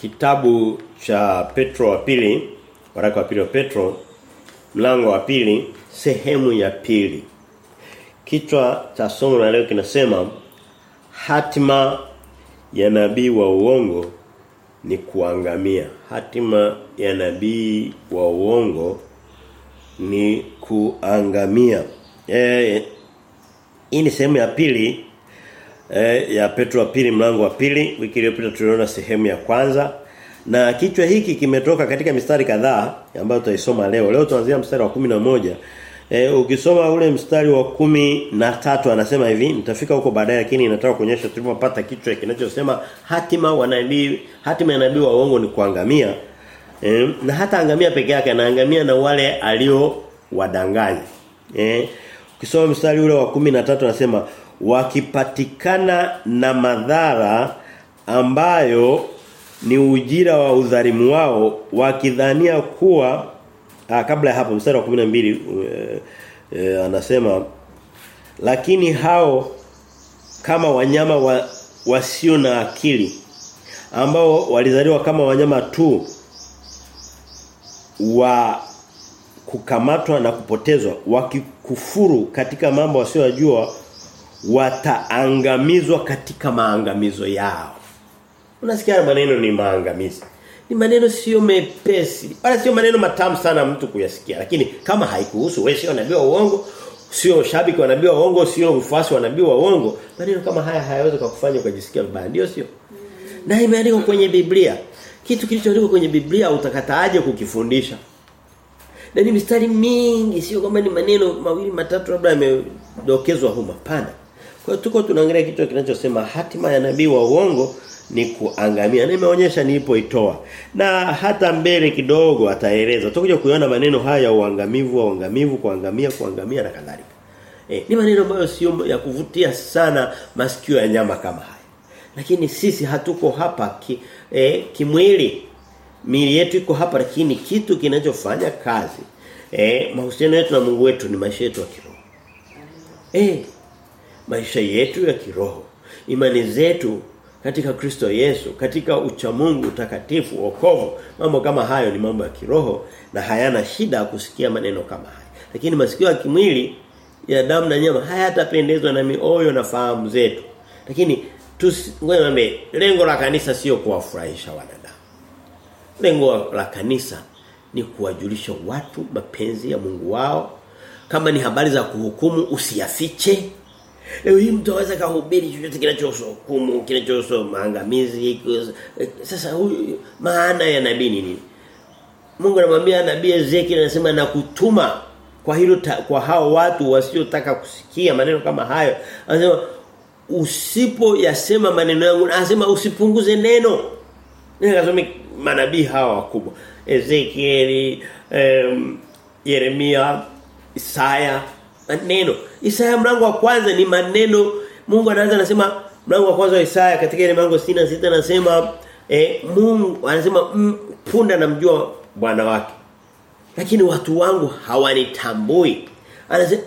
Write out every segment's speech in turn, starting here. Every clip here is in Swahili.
kitabu cha Petro wa pili, waraka wa pili wa Petro, mlango wa pili, sehemu ya pili. Kichwa cha somo la leo kinasema hatima ya nabii wa uongo ni kuangamia. Hatima ya nabii wa uongo ni kuangamia. Eh hii ni sehemu ya pili eh, ya Petro wa pili mlango wa pili. Wiki iliyopita tuliona sehemu ya kwanza. Na kichwa hiki kimetoka katika mistari kadhaa ambayo tutaisoma leo. Leo tuanzia mstari wa kumi na moja E, ukisoma ule mstari wa kumi na tatu anasema hivi nitafika huko baadaye lakini nataka kuonyesha tulipopata kichwa kinachosema hatima wa nabii hatima ya nabii wa uongo ni kuangamia e, na hata angamia peke yake anaangamia na wale alio wadanganya eh ukisoma mstari ule wa kumi na tatu anasema wakipatikana na madhara ambayo ni ujira wa udhalimu wao wakidhania kuwa Ah, kabla ya hapo mstari wa 12 e, e, anasema lakini hao kama wanyama wa, wasio na akili ambao walizaliwa kama wanyama tu wa kukamatwa na kupotezwa wakikufuru katika mambo wasiyojua wataangamizwa katika maangamizo yao. Unasikia maneno ni maangamizi. Ni maneno sio mepesi wala sio maneno matamu sana mtu kuyasikia lakini kama haikuhusu wewe sio nabii wa uongo sio shabiki wa nabii wa uongo sio mfuasi wa nabii wa uongo maneno kama haya hayawezi kukufanya ukajisikia vibaya ndio sio? Na imeandikwa kwenye Biblia. Kitu kilichoandikwa kwenye Biblia utakataaje kukifundisha? Na ni mistari mingi sio kwamba ni maneno mawili matatu labda yamedokezwa huko hapana kwa hiyo tuko tunaangalia kitu kinachosema hatima ya nabii wa uongo ni kuangamia. Nimeonyesha nilipoitoa. Na hata mbele kidogo ataeleza. Tutakuja kuiona maneno haya ya uangamivu, uangamivu, kuangamia, kuangamia na kadhalika. Eh, ni maneno ambayo sio ya kuvutia sana masikio ya nyama kama haya. Lakini sisi hatuko hapa ki, eh, kimwili. Miili yetu iko hapa lakini kitu kinachofanya kazi eh mahusiano yetu na Mungu wetu ni maisha yetu ya kiroho. Eh maisha yetu ya kiroho. Imani zetu katika Kristo Yesu, katika uchamungu, utakatifu, wokovu, mambo kama hayo ni mambo ya kiroho na hayana shida kusikia maneno kama haya. Lakini masikio ya kimwili ya damu na nyama hayatapendezwa na mioyo na fahamu zetu. Lakini tusiwe lengo la kanisa sio kuwafurahisha wanadamu. Lengo la kanisa ni kuwajulisha watu mapenzi ya Mungu wao. Kama ni habari za kuhukumu usiyafiche. Leo hii mtu anaweza kahubiri chochote kinachosukumu, kinachosoma maangamizi. Sasa huyu maana ya nabii ni nini? Mungu anamwambia nabii Ezekiel anasema na kutuma kwa hilo kwa hao watu wasiotaka kusikia maneno kama hayo. Anasema usipo yasema maneno yangu anasema usipunguze neno. Nikasoma manabii hawa wakubwa. Ezekiel, um, Yeremia, Isaya maneno. Isaya mlango wa kwanza ni maneno Mungu anaanza anasema mlango wa kwanza wa Isaya katika ile mlango 66 anasema eh, Mungu anasema mm, punda namjua bwana wake. Lakini watu wangu hawanitambui.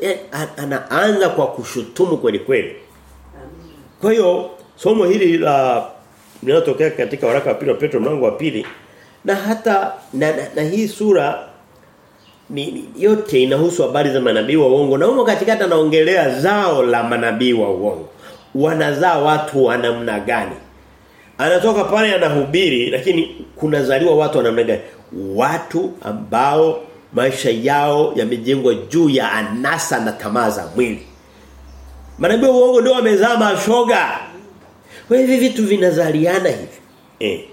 Eh, anaanza kwa kushutumu kweli kweli. Kwa hiyo somo hili la linalotokea katika waraka wa pili wa Petro mlango wa pili na hata na, na, na hii sura ni, yote inahusu habari za manabii wa uongo na humo katikati anaongelea zao la manabii wa uongo. Wanazaa watu wa namna gani? Anatoka pale anahubiri lakini kunazaliwa watu wa namna gani? Watu ambao maisha yao yamejengwa juu ya anasa na tamaa za mwili. Manabii wa uongo ndio wamezaa mashoga. Kwa hivi vitu vinazaliana hivi. Eh.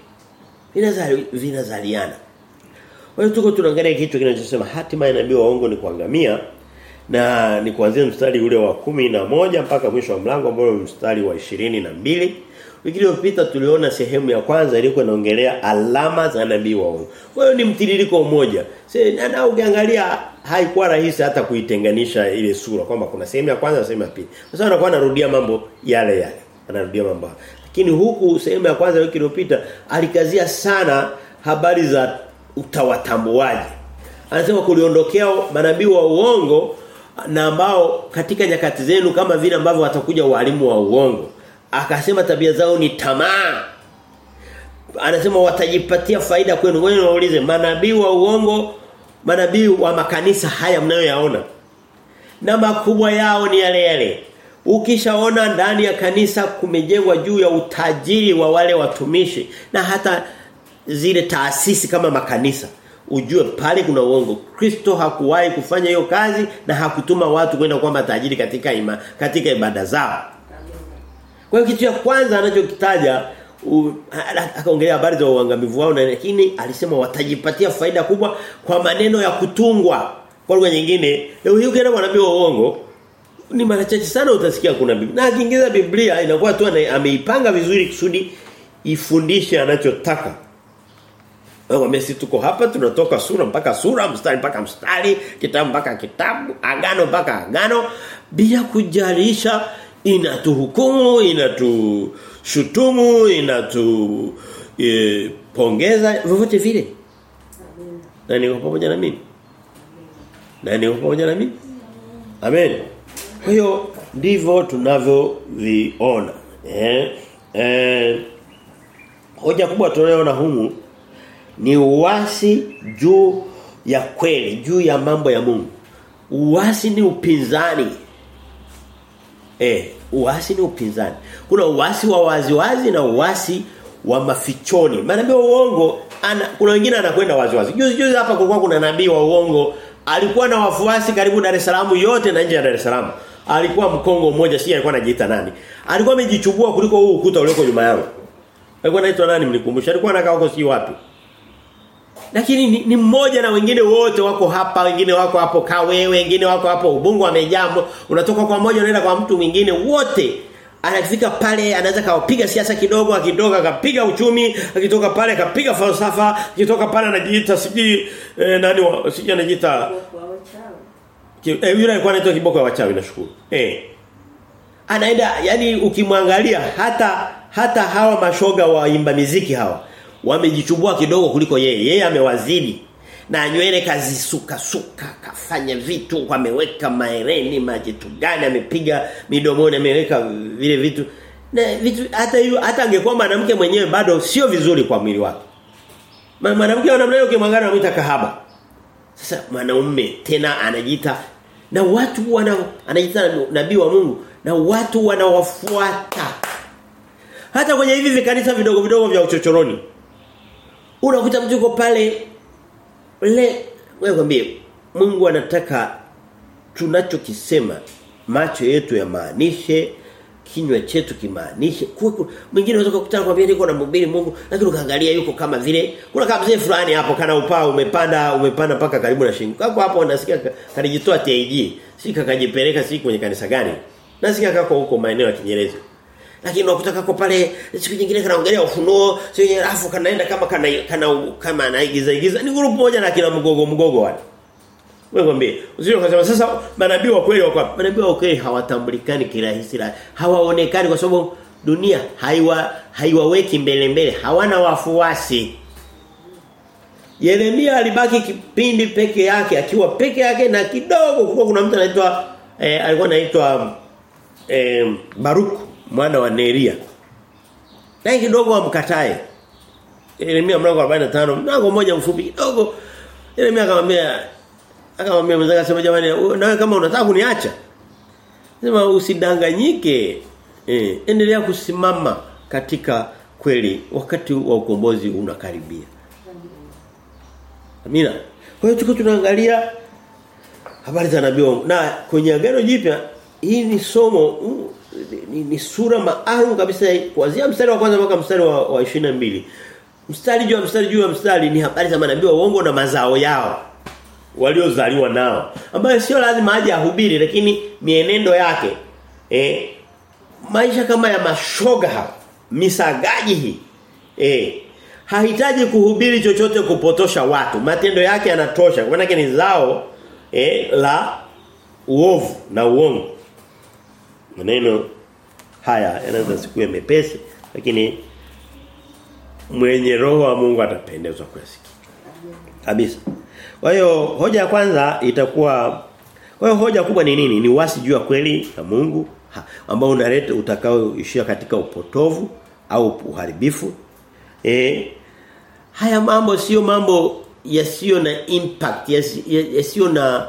Vinazaliana. Kwa hiyo tuko tunaangalia kitu kinachosema hatima ya nabii waongo ni kuangamia na ni kuanzia mstari ule wa kumi na moja mpaka mwisho wa mlango ambao ni mstari wa ishirini na mbili Wiki iliyopita tuliona sehemu ya kwanza ilikuwa inaongelea alama za nabii waongo. Kwa hiyo ni mtiririko mmoja. Sasa na ukiangalia haikuwa rahisi hata kuitenganisha ile sura kwamba kuna sehemu ya kwanza na sehemu ya pili. Sasa anakuwa anarudia mambo yale yale. Anarudia mambo. Lakini huku sehemu ya kwanza wiki iliyopita alikazia sana habari za utawatambuaji. Anasema kuliondokea manabii wa uongo na ambao katika nyakati zenu kama vile ambavyo watakuja walimu wa uongo. Akasema tabia zao ni tamaa. anasema watajipatia faida kwenu. Wewe waulize manabii wa uongo, manabii wa makanisa haya mnayoyaona. Na makubwa yao ni yale yale. Ukishaona ndani ya kanisa kumejengwa juu ya utajiri wa wale watumishi na hata zile taasisi kama makanisa ujue pale kuna uongo. Kristo hakuwahi kufanya hiyo kazi na hakutuma watu kwenda kwamba tajiri katika ima, katika ibada zao. Kwa hiyo kitu cha kwanza anachokitaja akaongelea habari za uangamivu wao na lakini alisema watajipatia faida kubwa kwa maneno ya kutungwa. Kwa lugha nyingine, leo hii ukienda wa uongo ni mara chache sana utasikia kuna Biblia. Na akiingiza Biblia inakuwa tu ameipanga vizuri kusudi ifundishe anachotaka. Wewe sisi tuko hapa tunatoka sura mpaka sura, mstari mpaka mstari, kitabu mpaka kitabu, agano mpaka agano bila kujalisha inatuhukumu, inatushutumu, inatu e, pongeza vyovyote vile. Na niko pamoja na mimi. Na niko pamoja na mimi. Amen. Kwa hiyo ndivyo tunavyoviona. Eh? Eh hoja kubwa tunayoona humu ni uasi juu ya kweli, juu ya mambo ya Mungu. Uasi ni upinzani. Eh, uasi ni upinzani. Kuna uasi wa waziwazi na uasi wa mafichoni. Manabii wa uongo ana, kuna wengine anakwenda waziwazi. Juzi juzi hapa kulikuwa kuna nabii wa uongo alikuwa na wafuasi karibu Dar es Salaam yote na nje ya Dar es Salaam. Alikuwa mkongo mmoja si alikuwa anajiita nani. Alikuwa amejichubua kuliko huu ukuta ulioko nyuma yangu. Alikuwa anaitwa nani mlikumbusha? Alikuwa anakaa huko si wapi? Lakini ni, ni mmoja na wengine wote wako hapa, wengine wako hapo Kawe, wengine wako hapo ubungu amejambo. Unatoka kwa mmoja unaenda kwa mtu mwingine wote. Anafika pale anaweza kawapiga siasa kidogo, akitoka akapiga uchumi, akitoka pale akapiga falsafa, akitoka pale anajiita siji eh, nani siji anajiita Eh yule alikuwa anaitwa kiboko wa wachawi nashukuru. Eh. Anaenda yani ukimwangalia hata hata hawa mashoga waimba miziki hawa wamejichubua kidogo kuliko yeye. Yeye amewazidi. Na nywele kazisuka suka kafanya vitu ameweka maereni majitu gani amepiga midomoni ameweka vile vitu na vitu hata hiyo hata angekuwa mwanamke mwenyewe bado sio vizuri kwa mwili wake. Mwanamke namna hiyo ukimwangalia anamuita kahaba. Sasa mwanaume tena anajiita na watu wana anajiita nabii wa Mungu na watu wanawafuata. Hata kwenye hivi vikanisa vidogo vidogo vya uchochoroni. Unakuta mtu yuko pale le wewe kwambie Mungu anataka tunachokisema macho yetu yamaanishe kinywa chetu kimaanishe. Mwingine unaweza kukutana kwambia niko na mhubiri Mungu lakini ukaangalia yuko kama vile kuna kama mzee fulani hapo kana upaa umepanda umepanda mpaka karibu na shingo. Kako hapo unasikia kanijitoa TAG si kakajipeleka si kwenye kanisa gani. Nasikia kako huko maeneo ya Kinyerezi lakini unakuta kako pale siku nyingine kanaongelea ufunuo siku nyingine alafu kanaenda kama kana kana kama anaigiza igiza. Ni grupu moja na kila mgogo mgogo wale. Wewe kwambie usije ukasema sasa manabii wa kweli wako manabii wa kweli hawatambulikani kirahisi hawaonekani kwa sababu dunia haiwa haiwaweki mbele mbele hawana wafuasi. Yeremia alibaki kipindi peke yake akiwa peke yake na kidogo kwa kuna mtu anaitwa eh, alikuwa anaitwa eh, Baruku mwana wa Neria. Na kidogo amkatae. Yeremia mlango 45 mlango mmoja mfupi kidogo. Yeremia akamwambia akamwambia mzee akasema jamani nawe kama unataka kuniacha sema usidanganyike. Eh, endelea kusimama katika kweli wakati wa ukombozi unakaribia. Amina. Kwa hiyo tuko tunaangalia habari za nabii na kwenye agano jipya hii ni somo ni, ni sura maalum kabisa kuanzia mstari wa kwanza mpaka mstari wa, wa 22. Mstari juu mstari juu mstari ni habari za manabii wa uongo na mazao yao waliozaliwa nao ambayo sio lazima aje ahubiri lakini mienendo yake eh maisha kama ya mashoga hapa misagaji hii eh hahitaji kuhubiri chochote kupotosha watu matendo yake yanatosha kwa maana ni zao eh la uovu na uongo maneno haya yanaweza sikuwe mepesi lakini mwenye roho wa Mungu atapendezwa kuyasikia kabisa kwa hiyo hoja ya kwanza itakuwa kwa hiyo hoja kubwa ni nini? Ni wasi juu ya kweli na Mungu ambao unaleta utakaoishia katika upotovu au uharibifu. Eh haya mambo sio mambo yasiyo na impact yasiyo na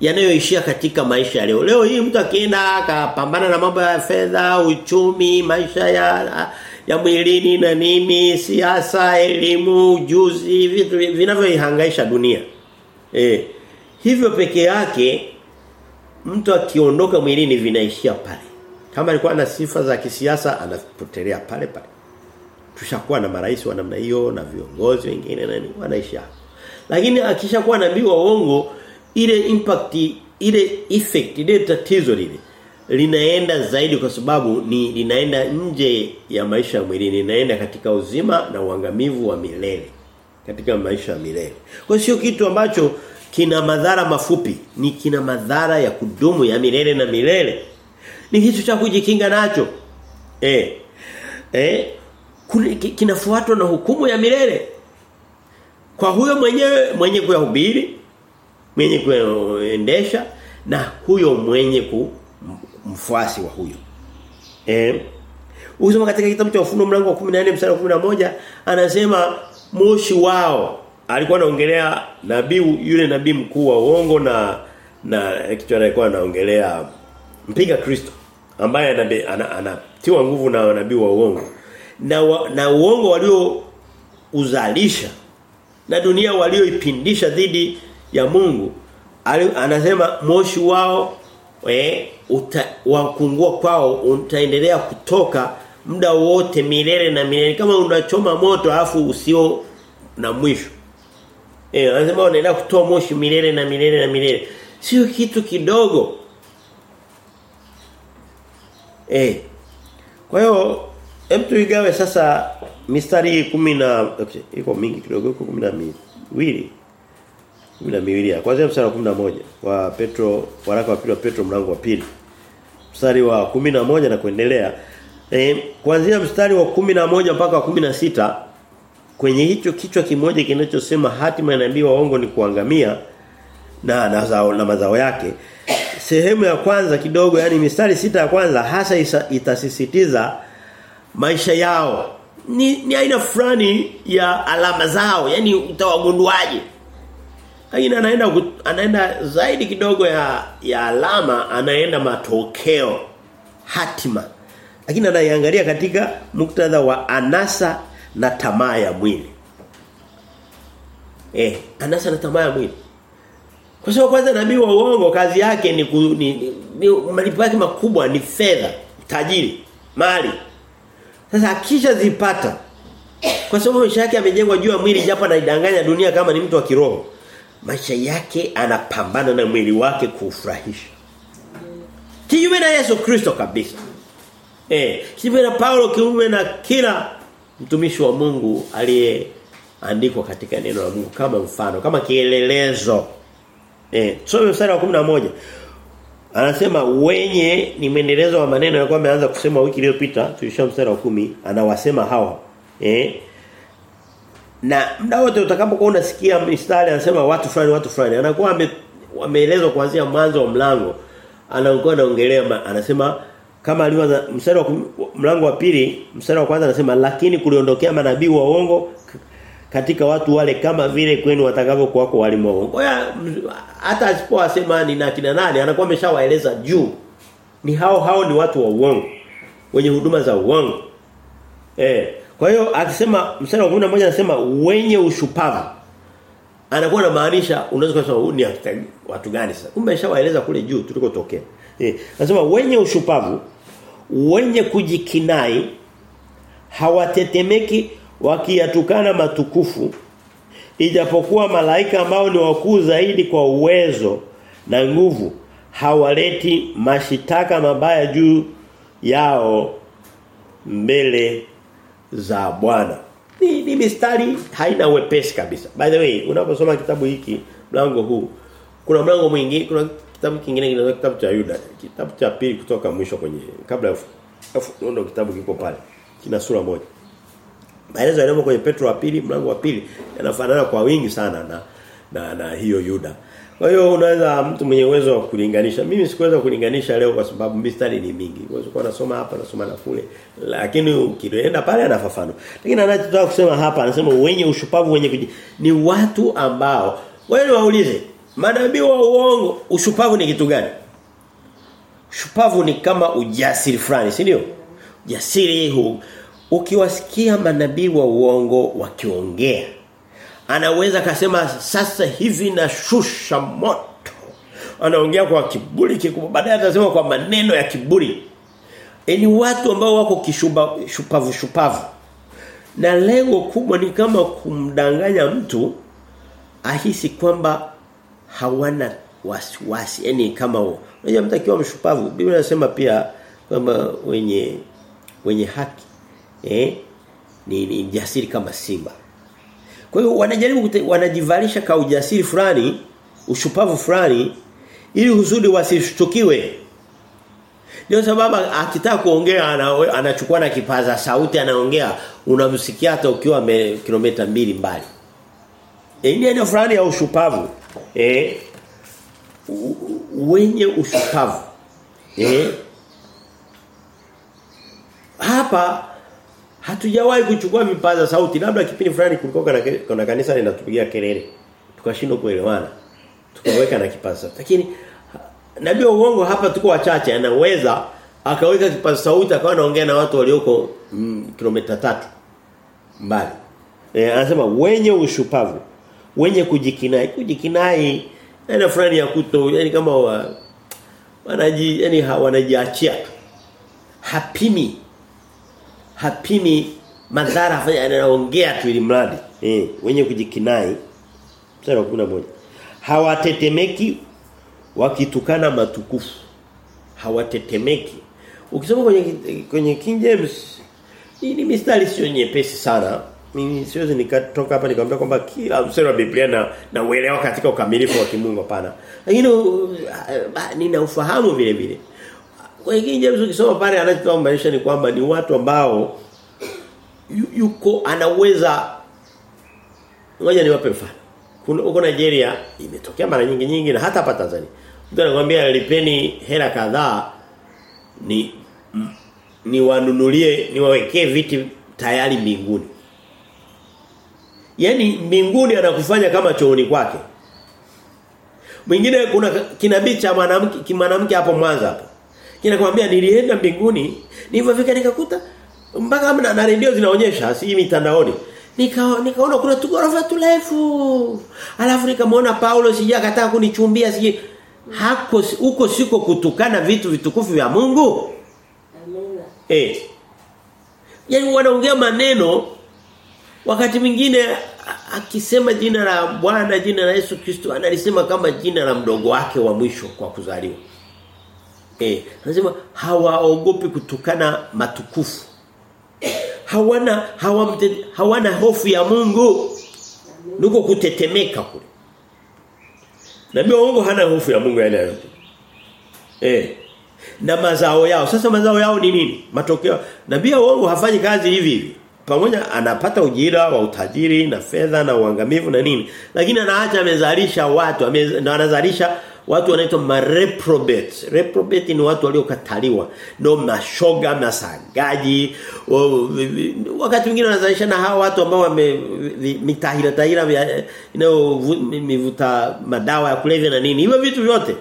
yanayoishia katika maisha ya leo. Leo hii mtu akienda akapambana na mambo ya fedha, uchumi, maisha ya ya mwilini na nini, siasa, elimu, ujuzi, vitu vinavyoihangaisha dunia. Eh, hivyo peke yake mtu akiondoka mwilini vinaishia pale. Kama alikuwa na sifa za kisiasa anapotelea pale pale. Tushakuwa na marais wa namna hiyo na viongozi wengine na nini wanaishi. Lakini akishakuwa nabii wa uongo ile impact ile effect ile tatizo lile linaenda zaidi kwa sababu ni linaenda nje ya maisha ya mwilini linaenda katika uzima na uangamivu wa milele katika maisha ya milele. Kwa sio kitu ambacho kina madhara mafupi, ni kina madhara ya kudumu ya milele na milele. Ni kitu cha kujikinga nacho. Eh. Eh kinafuatwa na hukumu ya milele. Kwa huyo mwenyewe mwenye kuyahubiri, mwenye kuendesha na huyo mwenye kumfuasi wa huyo. Eh Ukisoma katika kitabu cha Ufunuo mlango wa 14 mstari wa 11 anasema moshi wao alikuwa anaongelea nabii yule nabii mkuu wa uongo na na kichwa alikuwa anaongelea mpiga Kristo ambaye anatiwa ana, ana, ana nguvu na nabii wa uongo na wa, na uongo walio uzalisha na dunia walioipindisha dhidi ya Mungu anasema moshi wao eh wakungua kwao utaendelea kutoka muda wote milele na milele kama unachoma moto afu usio na mwisho. Eh anasema unaendelea kutoa moshi milele na milele na milele. Sio kitu kidogo. Eh kwa hiyo hem tuigawe sasa mistari 10 na okay, iko mingi kidogo iko 12 12 kwanza mstari wa 11 wa Petro waraka wa pili wa Petro mlango wa pili. Mstari wa 11 na kuendelea e, kuanzia mstari wa 11 mpaka wa 16 kwenye hicho kichwa kimoja kinachosema hatima ya nabii waongo ni kuangamia na na, zao, na mazao yake. Sehemu ya kwanza kidogo yani mistari sita ya kwanza hasa isa, itasisitiza maisha yao. Ni, ni aina fulani ya alama zao yani utawagunduaje lakini anaenda anaenda zaidi kidogo ya ya alama anaenda matokeo hatima. Lakini anaiangalia katika muktadha wa anasa na tamaa ya mwili. Eh anasa na tamaa ya mwili. Kwa sababu kwanza nabii wa uongo kazi yake ni, ku, ni, ni, malipo yake makubwa ni fedha tajiri mali. Sasa akisha zipata kwa sababu maisha yake juu ya mwili japo anaidanganya dunia kama ni mtu wa kiroho maisha yake anapambana na mwili wake kuufurahisha. Kinyume na Yesu Kristo kabisa. Eh, kinyume na Paulo kinyume na kila mtumishi wa Mungu aliyeandikwa katika neno la Mungu kama mfano, kama kielelezo. Eh, tusome mstari wa 11. Anasema wenye ni mwendelezo wa maneno yalikuwa ameanza kusema wiki iliyopita, tulisha mstari wa kumi anawasema hawa. Eh, na muda wote utakapokuwa unasikia mistari anasema watu fulani watu fulani anakuwa ameelezwa kuanzia mwanzo wa mlango anakuwa anaongelea anasema kama alivyoanza mstari wa mlango wa pili mstari wa kwanza anasema lakini kuliondokea manabii wa uongo katika watu wale kama vile kwenu watakavyokuwa kwa walimu wa uongo. Hata asipowasema ni na kina nani anakuwa ameshawaeleza juu. Ni hao hao ni watu wa uongo wenye huduma za uongo. Eh kwa hiyo akisema mstari wa 11 anasema wenye ushupavu. Anakuwa anamaanisha unaweza kusema ni watu gani sasa? Kumbe ashawaeleza kule juu tulikotokea. Eh, anasema wenye ushupavu, wenye kujikinai, hawatetemeki wakiyatukana matukufu ijapokuwa malaika ambao ni wakuu zaidi kwa uwezo na nguvu hawaleti mashitaka mabaya juu yao mbele za Bwana. Ni, ni mistari haina wepesi kabisa. By the way, unaposoma kitabu hiki mlango huu kuna mlango mwingine kuna kitabu kingine kinaitwa kitabu cha Yuda. Kitabu cha pili kutoka mwisho kwenye kabla ya ndio kitabu kiko pale. Kina sura moja. Maelezo yanayomo kwenye Petro wa pili mlango wa pili yanafanana kwa wingi sana na na, na hiyo Yuda. Kwa hiyo unaweza mtu mwenye uwezo wa kulinganisha. Mimi sikuweza kulinganisha leo kwa sababu mistari ni mingi. Uwezo kwa nasoma hapa nasoma na kule. Lakini ukienda pale anafafanua. Lakini anachotaka kusema hapa anasema wenye ushupavu wenye kuji, ni watu ambao wewe waulize manabii wa uongo ushupavu ni kitu gani? Ushupavu ni kama ujasiri fulani, si ndio? Ujasiri huu ukiwasikia manabii wa uongo wakiongea anaweza akasema sasa hivi na shusha moto. Anaongea kwa kiburi kikubwa. Baadaye atasema kwa maneno ya kiburi. Ni watu ambao wako kishuba shupavu shupavu. Na lengo kubwa ni kama kumdanganya mtu ahisi kwamba hawana wasiwasi. Yani kama unajua mtu akiwa mshupavu Biblia inasema pia kwamba wenye wenye haki eh ni, ni jasiri kama simba kwa hiyo wanajaribu wanajivalisha ka ujasiri fulani, ushupavu fulani ili huzudi wasishtukiwe. Ndio sababu akitaka kuongea ana, anachukua na kipaza sauti anaongea unamsikia hata ukiwa kilomita mbili mbali. E, ni eneo fulani ya ushupavu. Eh wenye ushupavu. Eh hapa hatujawahi kuchukua mipaza sauti labda kipindi fulani kulikuwa kuna, kuna kanisa linatupigia kelele tukashindwa kuelewana tukaweka na kipaza sauti. Lakini nabii wa uongo hapa tuko wachache anaweza akaweka kipaza sauti akawa anaongea na watu walioko mm, kilomita tatu mbali. E, anasema wenye ushupavu wenye kujikinai kujikinai aina fulani ya kuto yani kama wa, wanaji yani wanajiachia hapimi hapimi madhara afanya anaongea tu ili mradi. Eh wenye kujikinai. Mstari wa 11 hawatetemeki wakitukana matukufu. Hawatetemeki. Ukisoma kwenye kwenye King James hii ni mistari sio nyepesi sana. Mimi siwezi nikatoka hapa nikamwambia kwamba kila mstari wa Biblia na na uelewa katika ukamilifu wa kimungu hapana. Lakini uh, nina ufahamu vile vile King James ukisoma pale anachotuambia ni kwamba ni watu ambao yuko anaweza ngoja niwape mfano. Kuna uko Nigeria imetokea mara nyingi nyingi na hata hapa Tanzania. Mtu anakuambia lipeni hela kadhaa ni ni wanunulie niwawekee viti tayari mbinguni. Yaani mbinguni anakufanya kama chooni kwake. Mwingine kuna kinabii cha mwanamke kimwanamke hapo Mwanza hapo. Kinakwambia nilienda mbinguni, nilipofika nikakuta mpaka na, na redio zinaonyesha si mitandaoni. Nika nikaona kuna tugorofa tulefu. Alafu nikamwona Paulo sija akataka kunichumbia sije hako huko siko kutukana vitu vitukufu vya Mungu. Amina. Eh. Yaani wanaongea maneno wakati mwingine akisema jina la Bwana jina la Yesu Kristo analisema kama jina la mdogo wake wa mwisho kwa kuzaliwa. Eh, anasema hawaogopi kutukana matukufu. Hawana hawamte, hawana hofu ya Mungu. Nuko kutetemeka kule. Nabii waongo hana hofu ya Mungu yale yote. Eh. Na mazao yao. Sasa mazao yao ni nini? Matokeo. Nabii waongo hafanyi kazi hivi hivi. Pamoja anapata ujira wa utajiri na fedha na uangamivu na nini. Lakini anaacha amezalisha watu, ame, na anazalisha watu wanaitwa mareprobate. Reprobate ni watu waliokataliwa. Ndio mashoga, masagaji. Wakati mwingine wanazalisha na hawa watu ambao wame mitahira tahira inayovuta madawa ya kulevya na nini. Hivyo vitu vyote.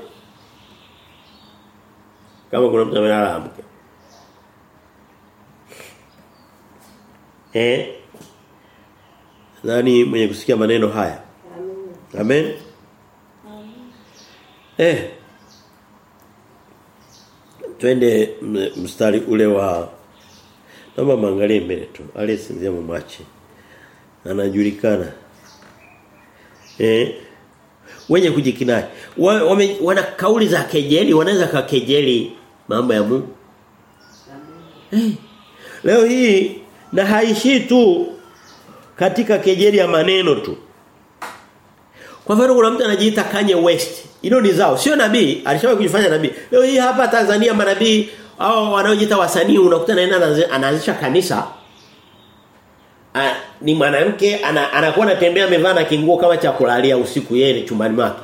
Kama kuna mtu amelala amke. Eh? Nani mwenye kusikia maneno haya? Amen. Amen. Eh. Twende mstari ule wa Naomba maangalie mbele tu. Aliyesinzia mumwache. Anajulikana. Eh. Wenye kujikinai. Wa, wame, wana kauli za kejeli, wanaweza kakejeli mambo ya Mungu. Eh. Leo hii na haishi tu katika kejeli ya maneno tu. Kwa mfano kuna mtu anajiita Kanye West. Hilo ni zao. Sio nabii, alishawahi kujifanya nabii. Leo hii hapa Tanzania manabii au wanaojiita wasanii unakuta naenda anaanzisha kanisa. A, ni mwanamke ana, anakuwa anatembea amevaa na kinguo kama cha kulalia usiku yeye chumbani mwake.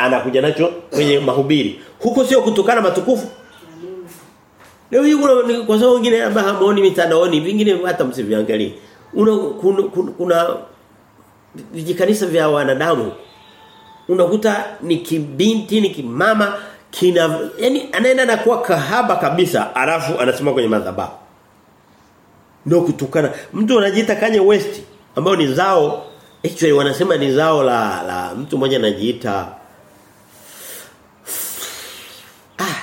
Anakuja nacho kwenye mahubiri. Huko sio kutukana matukufu. Leo hii kuna kwa sababu wengine ambao hamuoni mitandaoni, vingine hata msiviangalie. Una kuna, kuna, kuna vijikanisa vya wanadamu. Unakuta ni kibinti ni kimama kina yani anaenda na kuwa kahaba kabisa alafu anasema kwenye madhabahu. Ndio kutukana. Mtu anajiita Kanye West ambao ni zao actually wanasema ni zao la la mtu mmoja anajiita ah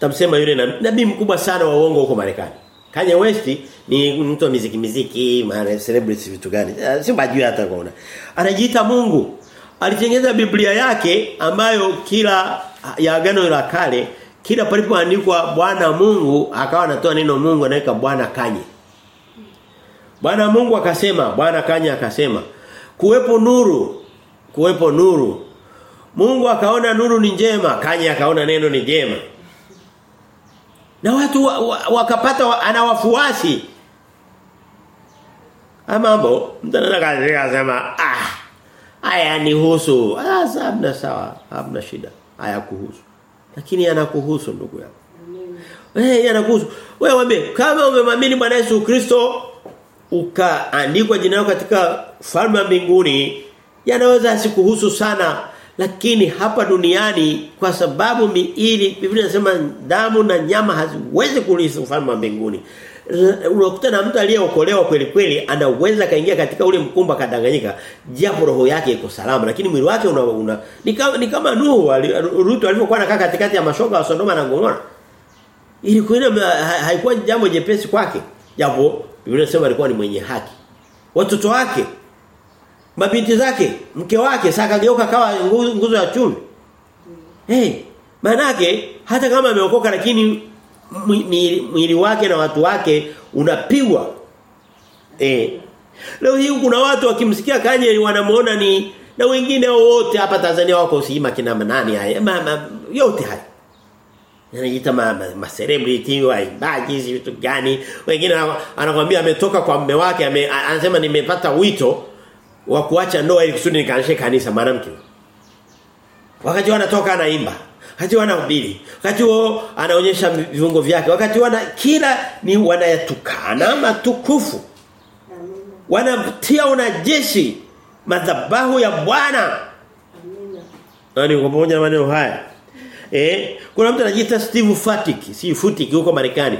tamsema yule na- nabii mkubwa sana wa uongo huko Marekani. Kanye West ni mtu wa miziki miziki mara celebrity vitu gani? Sio Si bajui hata kuona. Anajiita Mungu. Alitengeneza Biblia yake ambayo kila ya agano la kale kila palipoandikwa Bwana Mungu akawa anatoa neno Mungu anaweka Bwana Kanye. Bwana Mungu akasema, Bwana Kanye akasema, kuwepo nuru, kuwepo nuru. Mungu akaona nuru ni njema, Kanye akaona neno ni jema. Na watu wa, wa, wakapata wa, anawafuasi. Ama Mambo mtu anaweza kusema ah haya ni husu. Ah hamna sawa, hamna shida. Haya kuhusu. Lakini yanakuhusu ndugu yangu. Eh yanakuhusu. Wewe mwambie kama umemwamini Bwana Yesu Kristo ukaandikwa jina lako katika falme ya mbinguni yanaweza asikuhusu sana lakini hapa duniani kwa sababu miili Biblia inasema damu na nyama haziwezi kulisa ufalme wa mbinguni unakuta na mtu aliyeokolewa kweli kweli anaweza kaingia katika ule mkumba kadanganyika japo roho yake iko salama lakini mwili wake una, una ni kama ni kama Nuhu alipokuwa alivyokuwa anakaa katikati ya mashoga wa Sodoma na Gomora. Ilikuwa haikuwa jambo jepesi kwake japo Biblia inasema alikuwa ni mwenye haki. Watoto wake mabinti zake mke wake saka geuka kawa nguzo, nguzo ya chumvi. Eh hey, manake hata kama ameokoka lakini mwili wake na watu wake unapigwa. Eh leo hii kuna watu wakimsikia Kanye wanamuona ni na wengine wote hapa Tanzania wako usima kina nani haya ma, ma, yote haya. Anajiita ma, celebrity waimbaji hizi vitu gani. Wengine anakuambia ametoka kwa mume wake anasema nimepata wito wa kuacha ndoa ili kusudi nikaanishe kanisa mwanamke. Wakati wanatoka anaimba wakati wanahubiri wakati wao anaonyesha viungo vyake wakati wana kila ni wanayatukana matukufu wanatia unajeshi madhabahu ya Bwana Amina. Ni pamoja na maneno haya. Eh, kuna mtu anajiita Steve Fatik, si Futik huko Marekani.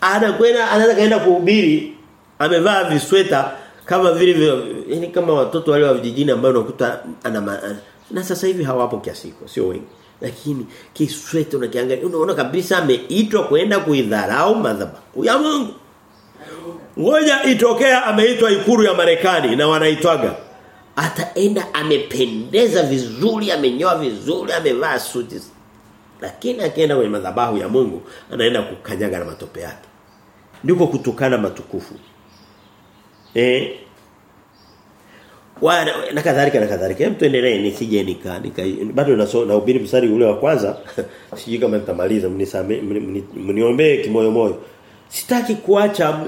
Anakwenda anaweza kaenda kuhubiri amevaa visweta kama vile yani kama watoto wale wa vijijini ambao unakuta ana na sasa hivi hawapo kiasi sio wengi. Lakini kisweta unakiangalia unaona kabisa ameitwa kwenda kuidharau madhabahu ya Mungu. Ngoja itokea ameitwa ikuru ya Marekani na wanaitwaga. Ataenda amependeza vizuri, amenyoa vizuri, amevaa suti. Lakini akienda kwenye madhabahu ya Mungu, anaenda kukanyaga na matope yake. Ndiko kutukana matukufu. Eh wana na kadhalika na kadhalika. Hem tuendelee nisije nika, nika bado nasoma nahubiri msari ule wa kwanza. Sijui kama nitamaliza mnisamee mniombee kimoyo moyo. Sitaki kuacha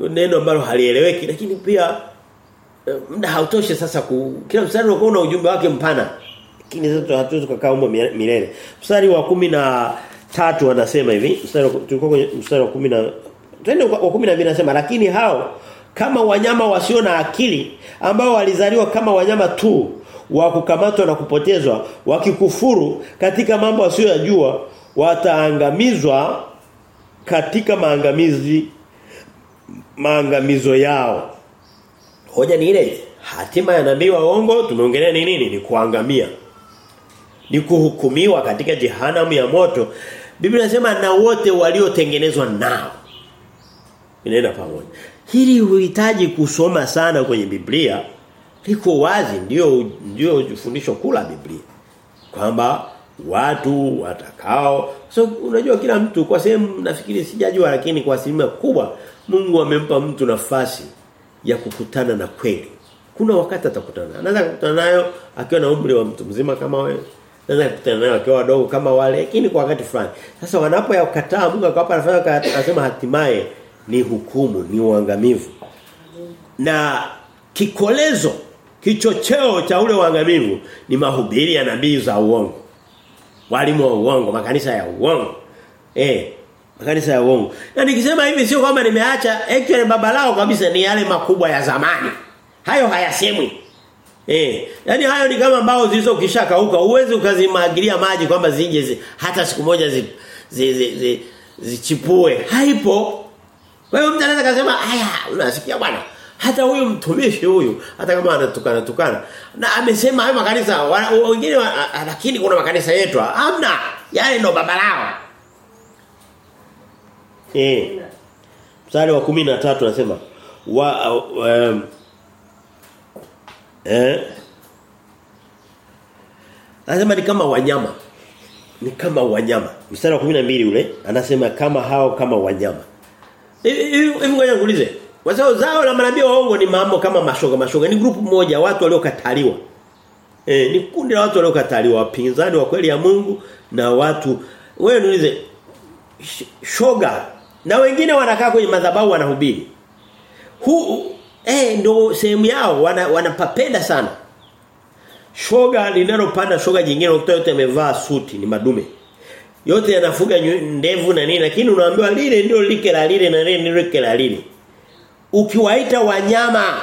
neno ambalo halieleweki lakini pia eh, muda hautoshi sasa ku kila mstari unakuwa na ujumbe wake mpana. Lakini sasa hatuwezi kukaa humo milele. Mstari wa kumi na tatu anasema hivi, mstari tulikuwa kwenye mstari wa kumi na Twende kwa 12 anasema lakini hao kama wanyama wasio na akili ambao walizaliwa kama wanyama tu wa kukamatwa na kupotezwa wakikufuru katika mambo wasiyojua wataangamizwa katika maangamizi maangamizo yao. Hoja ni ile hatima ya nabii wa uongo tumeongelea ni nini? Ni kuangamia. Ni kuhukumiwa katika jehanamu ya moto. Biblia inasema na wote waliotengenezwa nao. Inaenda pamoja. Hili huhitaji kusoma sana kwenye Biblia. Liko wazi ndio ndio fundisho kula Biblia. Kwamba watu watakao so unajua kila mtu kwa sehemu nafikiri sijajua lakini kwa asilimia kubwa Mungu amempa mtu nafasi ya kukutana na kweli. Kuna wakati atakutana. Anaweza kukutana nayo akiwa na umri wa mtu mzima kama wewe. Anaweza kukutana nayo akiwa wadogo kama wale lakini kwa wakati fulani. Sasa wanapoyakataa Mungu akawapa nafasi akasema hatimaye ni hukumu, ni uangamivu. na kikolezo kichocheo cha ule uangamivu ni mahubiri ya nabii za uongo. Walimu wa uongo, makanisa ya uongo. Eh, makanisa ya uongo. Na nikisema hivi sio kwamba nimeacha actually baba lao kabisa ni yale makubwa ya zamani. Hayo hayasemwi. Eh, yani hayo ni kama mbao zilizo kishakauka, uwezi ukazimagilia maji kwamba zije zi, hata siku moja zi zi, zi, zi, zichipue. Haipo. Kwa hiyo mtu anaweza kusema, haya unasikia bwana, hata huyu mtumishi huyu hata kama anatukana tukana. Na amesema hayo makanisa wengine lakini kuna makanisa yetu hamna. Yale ndo baba lao. Eh. Mstari wa 13 anasema wa um, eh anasema ni kama wanyama. Ni kama wanyama. Mstari wa 12 ule anasema kama hao kama wanyama hivi ngoja nikuulize. Kwa sababu zao la manabii waongo ni mambo kama mashoga mashoga. Ni grupu moja watu waliokataliwa. Eh ni kundi la watu waliokataliwa wapinzani wa kweli ya Mungu na watu. Wewe niulize shoga. Na wengine wanakaa kwenye madhabahu wanahubiri. Hu eh ndo sehemu yao wana, wanapapenda sana. Shoga linalopanda shoga jingine ukuta yote amevaa suti ni madume yote yanafuga ndevu na nini lakini unaambiwa lile ndio like la lile na lile ndio like la lile. Ukiwaita wanyama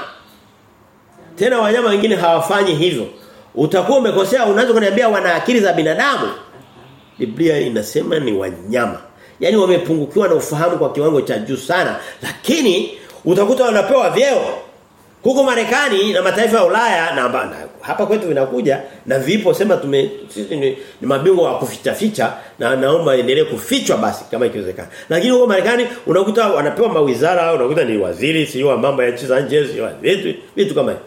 tena wanyama wengine hawafanyi hivyo. Utakuwa umekosea unaweza kuniambia wana akili za binadamu. Biblia inasema ni wanyama. Yani wamepungukiwa na ufahamu kwa kiwango cha juu sana. Lakini utakuta wanapewa vyeo. Huko Marekani na mataifa ya Ulaya na, hapa kwetu vinakuja na vipo sema tume sisi ni, ni mabingwa wa kuficha ficha na naomba endelee kufichwa basi kama ikiwezekana. Lakini huko Marekani unakuta wanapewa mawizara unakuta ni waziri sio wa mambo ya nchi za nje sio vitu vitu kama hivyo.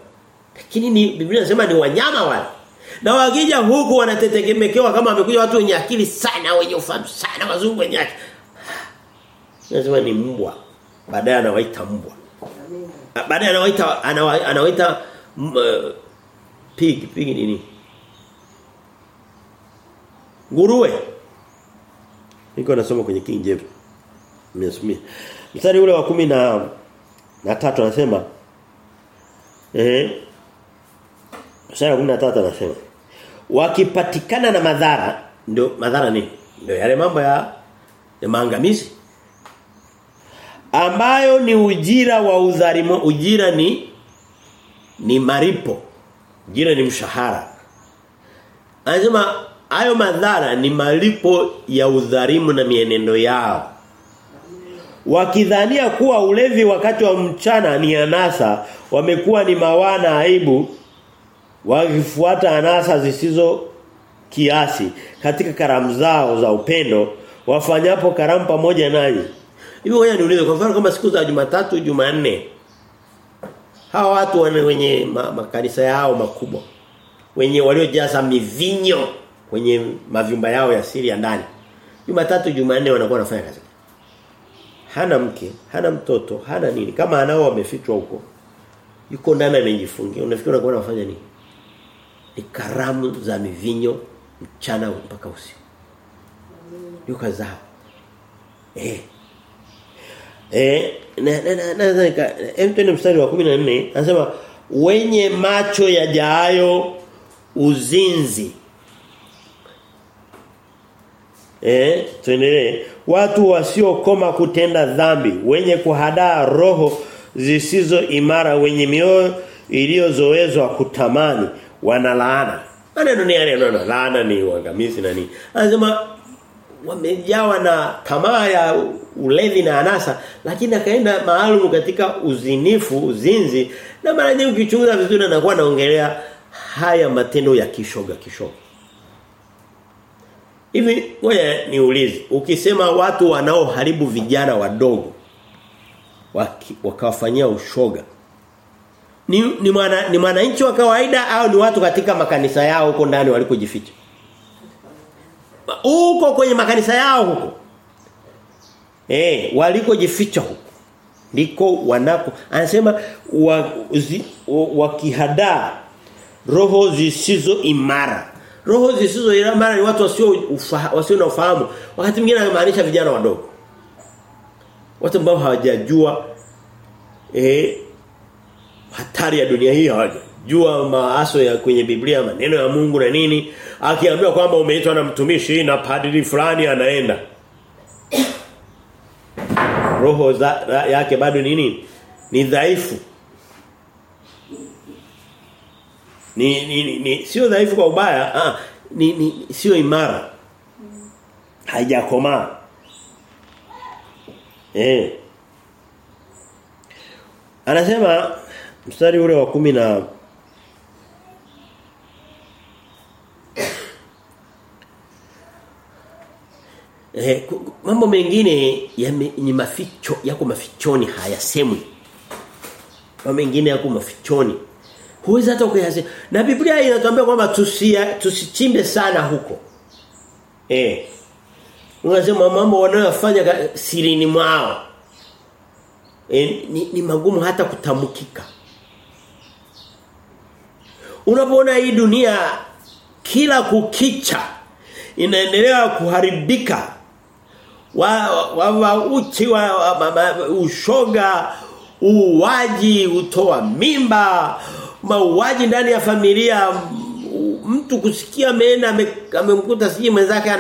Lakini ni Biblia inasema ni wanyama wale. Na wakija huku wanatetegemekewa kama wamekuja watu wenye akili sana wenye ufahamu sana wazungu wenye akili. Nasema ni mbwa. Baadaye anawaita mbwa. Baadaye anawaita anawa- anawaita mm, uh, pig pig nini? Nguruwe. Niko nasoma kwenye King James. Nimesomea. Mstari ule wa kumi na na tatu anasema eh Mstari wa 13 anasema wakipatikana na madhara ndio madhara ni ndio yale mambo ya ya maangamizi ambayo ni ujira wa udhalimu ujira ni ni maripo ujira ni mshahara. Anasema hayo madhara ni malipo ya udhalimu na mienendo yao. Wakidhania kuwa ulevi wakati wa mchana ni anasa wamekuwa ni mawana aibu wakifuata anasa zisizo kiasi katika karamu zao za upendo wafanyapo karamu pamoja nanyi. Hivi ngoja niulize kwa mfano kama siku za Jumatatu Jumanne hawa watu wenye ma, makanisa yao makubwa. Wenye waliojaza mivinyo kwenye mavyumba yao ya siri ya ndani. Jumatatu Jumanne wanakuwa wanafanya kazi. Hana mke hana mtoto hana nini. Kama anao wamefichwa huko. Yuko ndani amejifungia. Unafikiri unakuwa unafanya nini? Ni karamu za mivinyo mchana mpaka usiku. Yuko zao. Eh eh na na na, na, mstari wa 14 anasema wenye macho yajaayo uzinzi Eh, tuendelee. Watu wasiokoma kutenda dhambi, wenye kuhadaa roho zisizo imara, wenye mioyo iliyozoezwa kutamani, wanalaana. Maneno ni yale laana ni uangamizi na nini. Anasema wamejawa na tamaa ya ulevi na anasa lakini akaenda maalum katika uzinifu uzinzi na mara nyingi ukichunguza vizuri anakuwa anaongelea haya matendo ya kishoga kishoga Hivi ngoja niulize, ukisema watu wanaoharibu vijana wadogo wakawafanyia ushoga. Ni ni ni mwananchi wa kawaida au ni watu katika makanisa yao huko ndani walikojificha? Huko kwenye makanisa yao huko. Eh, walikojificha huko. Ndiko wanako. Anasema wa, wa, wakihadaa roho zisizo imara. Roho zisizo imara ni watu wasio wasio na ufahamu. Wakati mwingine anamaanisha vijana wadogo. Watu ambao hawajajua eh hatari ya dunia hii hawajajua maaso ya kwenye Biblia maneno ya Mungu na nini akiambiwa kwamba umeitwa na mtumishi na padri fulani anaenda. Roho za, ra, yake bado nini? Ni dhaifu. Ni, ni, ni, sio dhaifu kwa ubaya ah ni, ni sio imara. Haijakomaa. Eh. Anasema mstari ule wa kumi na Eh, mambo mengine ni maficho yako mafichoni hayasemwi. Mambo mengine yako mafichoni. Huwezi hata ukayasema. Na Biblia inatuambia kwamba tusia tusichimbe sana huko. Eh. Unasema mambo wanayofanya sirini mwao. E, ni, ni magumu hata kutamukika Unapoona hii dunia kila kukicha inaendelea kuharibika wa, wa, wa uchi wa, wa, wa ushoga uwaji utoa mimba mauaji ndani ya familia mtu kusikia ameenda amemkuta siji mwenzake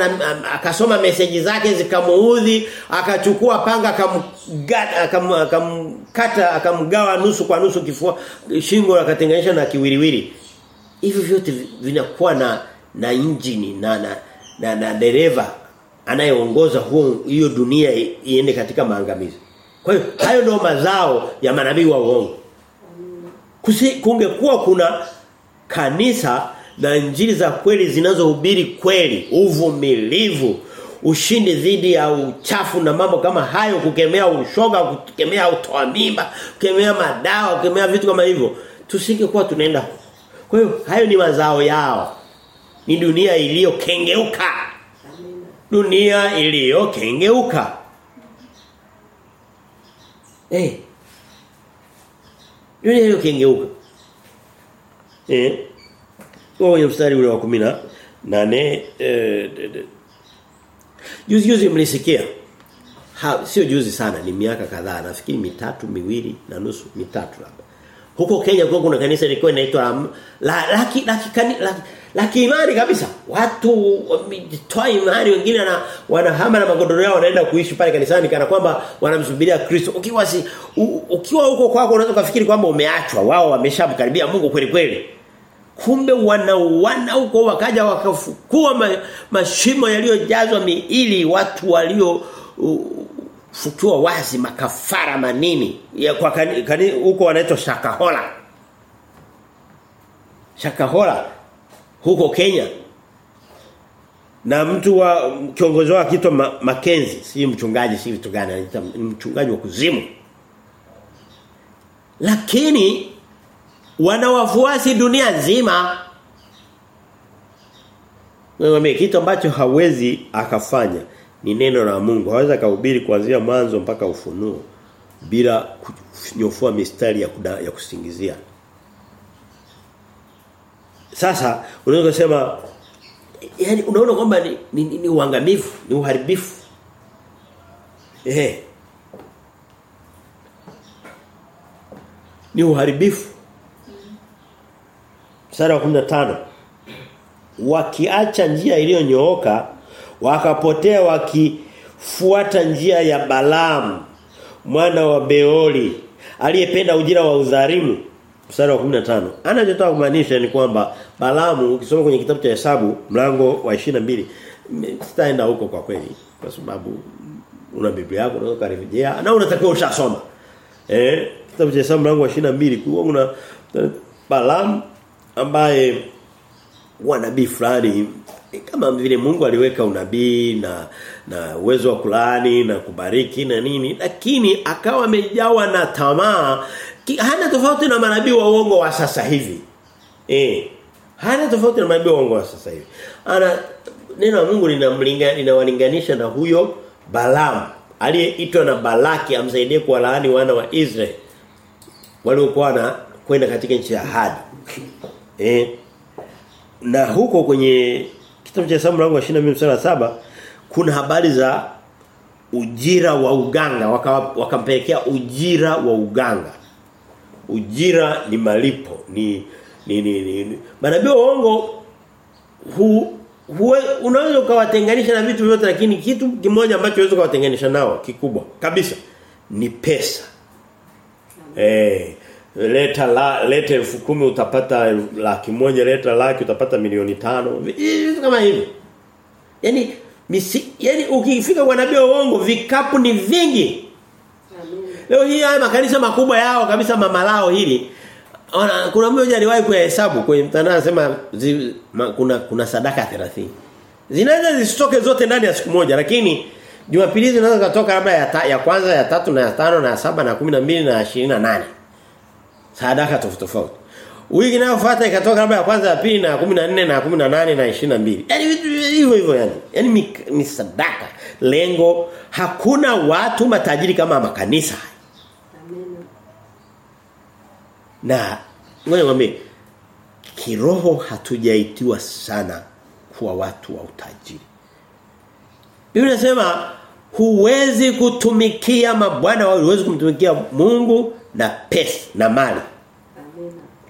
akasoma meseji zake zikamuudhi akachukua panga akamkata akam, akamkata akamgawa nusu kwa nusu kifua shingo akatenganisha na kiwiliwili. Hivi vyote vinakuwa na na injini na na, na, na dereva anayeongoza huo hiyo dunia iende katika maangamizi. Kwa hiyo hayo ndio mazao ya manabii wa uongo. Kusi kungekuwa kuna kanisa na injili za kweli zinazohubiri kweli, uvumilivu, ushindi dhidi ya uchafu na mambo kama hayo kukemea ushoga, kukemea utoa mimba, kukemea madawa, kukemea vitu kama hivyo. Tusingekuwa tunaenda. Kwa hiyo hayo ni mazao yao. Ni dunia iliyokengeuka. Dunia iliyokengeuka. Eh. Dunia iliyokengeuka. Eh. Kwa mstari ule wa 10 nane eh, juzi juzi mlisikia ha, sio juzi sana ni miaka kadhaa nafikiri mitatu miwili na nusu mitatu labda huko Kenya kwa kuna kanisa lilikuwa linaitwa la laki laki la, laki, laki imani kabisa watu wamejitoa imani wengine na wanahama na magodoro yao wanaenda kuishi pale kanisani kana kwamba wanamsubiria Kristo. Ukiwa si u, ukiwa huko kwako unaweza kufikiri kwamba umeachwa wao wameshamkaribia Mungu kweli kweli. Kumbe wanauana huko wakaja wakafukua ma, mashimo yaliyojazwa miili watu walio futua wazi makafara manini. Ya kwa kani, huko wanaitwa shakahola. Shakahola huko Kenya na mtu wa kiongozi wake akiitwa Ma, Mackenzie si mchungaji si vitu gani anaita mchungaji wa kuzimu lakini wanawafuasi dunia nzima Wewe kitu ambacho hawezi akafanya ni neno la Mungu. Hawezi kuhubiri kuanzia mwanzo mpaka ufunuo bila kunyofua mistari ya, kuda, ya kusingizia. Sasa unaweza kusema yani unaona kwamba ni, ni, ni, ni uangamivu, ni uharibifu. Eh. Ni uharibifu. Mstari wa 15 wakiacha njia iliyonyooka wakapotea wakifuata njia ya Balaam mwana wa Beoli aliyependa ujira wa udhalimu mstari wa 15 anachotaka kumaanisha ni kwamba Balaamu ukisoma kwenye kitabu cha Hesabu mlango wa 22 sitaenda huko kwa kweli kwa sababu una Biblia yako unaweza karejea na unatakiwa ushasoma. Eh kitabu cha Hesabu mlango wa 22 kwa una Balamu ambaye wanabii fulani kama vile Mungu aliweka unabii na na uwezo wa kulaani na kubariki na nini lakini akawa amejawa na tamaa hana tofauti na manabii wa uongo wa sasa hivi. Eh hana tofauti na manabii wangu wa sasa hivi. Ana neno la Mungu linawalinganisha na huyo Balaam aliyeitwa na Balaki amsaidie kuwalaani wana wa Israeli waliokuwa na kwenda katika nchi ya ahadi. Eh? Na huko kwenye kitabu cha Samuel mlango wa 22 mstari saba kuna habari za ujira wa uganga wakampelekea waka ujira wa uganga. Ujira ni malipo ni ni ni, ni, manabii wa uongo hu, huwe, unaweza ukawatenganisha na vitu vyote lakini kitu kimoja ambacho unaweza ukawatenganisha nao kikubwa kabisa ni pesa eh leta la leta elfu kumi utapata laki moja leta laki utapata milioni tano vitu kama hivyo yani misi, yani ukifika kwa nabii wa uongo vikapu ni vingi. Leo hii haya makanisa makubwa yao kabisa mamalao hili. Ona kuna mmoja aliwahi kuhesabu kwenye mtandao anasema kuna kuna sadaka 30. Zinaweza zisitoke zote ndani ya siku moja lakini Jumapili zinaweza kutoka labda ya, ta, ya kwanza ya tatu na ya tano na ya saba na kumi na mbili na ya ishirini na nane Sadaka tofauti tofauti. Wiki inayofuata ikatoka labda ya kwanza ya pili na ya 14 na ya 18 na 22. Yaani vitu hivyo hivyo yani. Yaani ni, ni sadaka. Lengo hakuna watu matajiri kama makanisa. Amina. Na ngoja nikwambie kiroho hatujaitiwa sana kuwa watu wa utajiri. Biblia inasema huwezi kutumikia mabwana wao, huwezi kumtumikia Mungu na pesa na mali.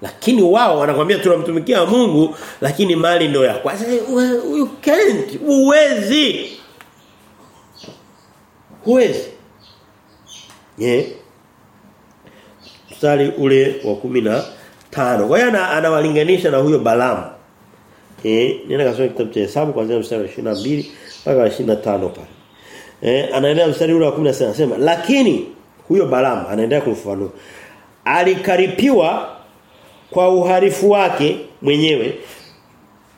Lakini wao wanakuambia tunamtumikia Mungu lakini mali ndio ya kwanza. You can't. Huwezi. Huwezi. Yeah. Mstari ule wa kumi na tano Kwa hiyo anawalinganisha na huyo Balaam. Eh, nenda kasome kitabu cha Hesabu kuanzia mstari wa 22 mpaka 25 pale. Eh, anaendelea mstari ule wa 16 anasema lakini huyo Balaam anaendelea kumfafanua. Alikaripiwa kwa uharifu wake mwenyewe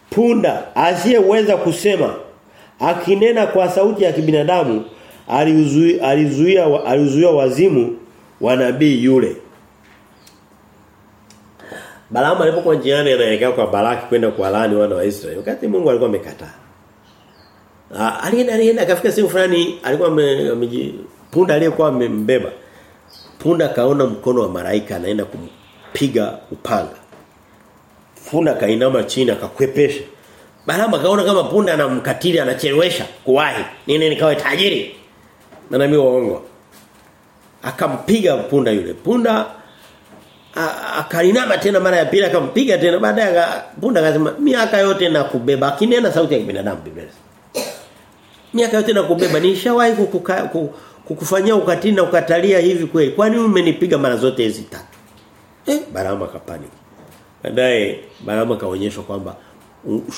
punda asiyeweza kusema akinena kwa sauti ya kibinadamu alizuia alizuia wazimu wa nabii yule Balaamu alipokuwa njiani anaelekea kwa Balaki kwenda kuwalaani wana wa Israeli. Wakati Mungu alikuwa amekataa. Ah, alienda alienda akafika sehemu fulani alikuwa ame- ameji punda aliyekuwa amembeba. Punda kaona mkono wa malaika anaenda kumpiga upanga. Punda kainama chini akakwepesha. Balaamu akaona kama punda anamkatili anachelewesha kuwahi. Nini nikawe tajiri? Na nami waongo. Akampiga punda yule. Punda akainama tena mara ya pili akampiga tena. Baadaye punda akasema miaka yote na kubeba. Akinena sauti ya binadamu Biblia. Miaka yote na kubeba. Nishawahi kukufanyia ukatili na ukatalia hivi kweli? Kwani umenipiga mara zote hizi tatu? Eh Balaamu kapani baadaye Balaamu kaonyeshwa kwamba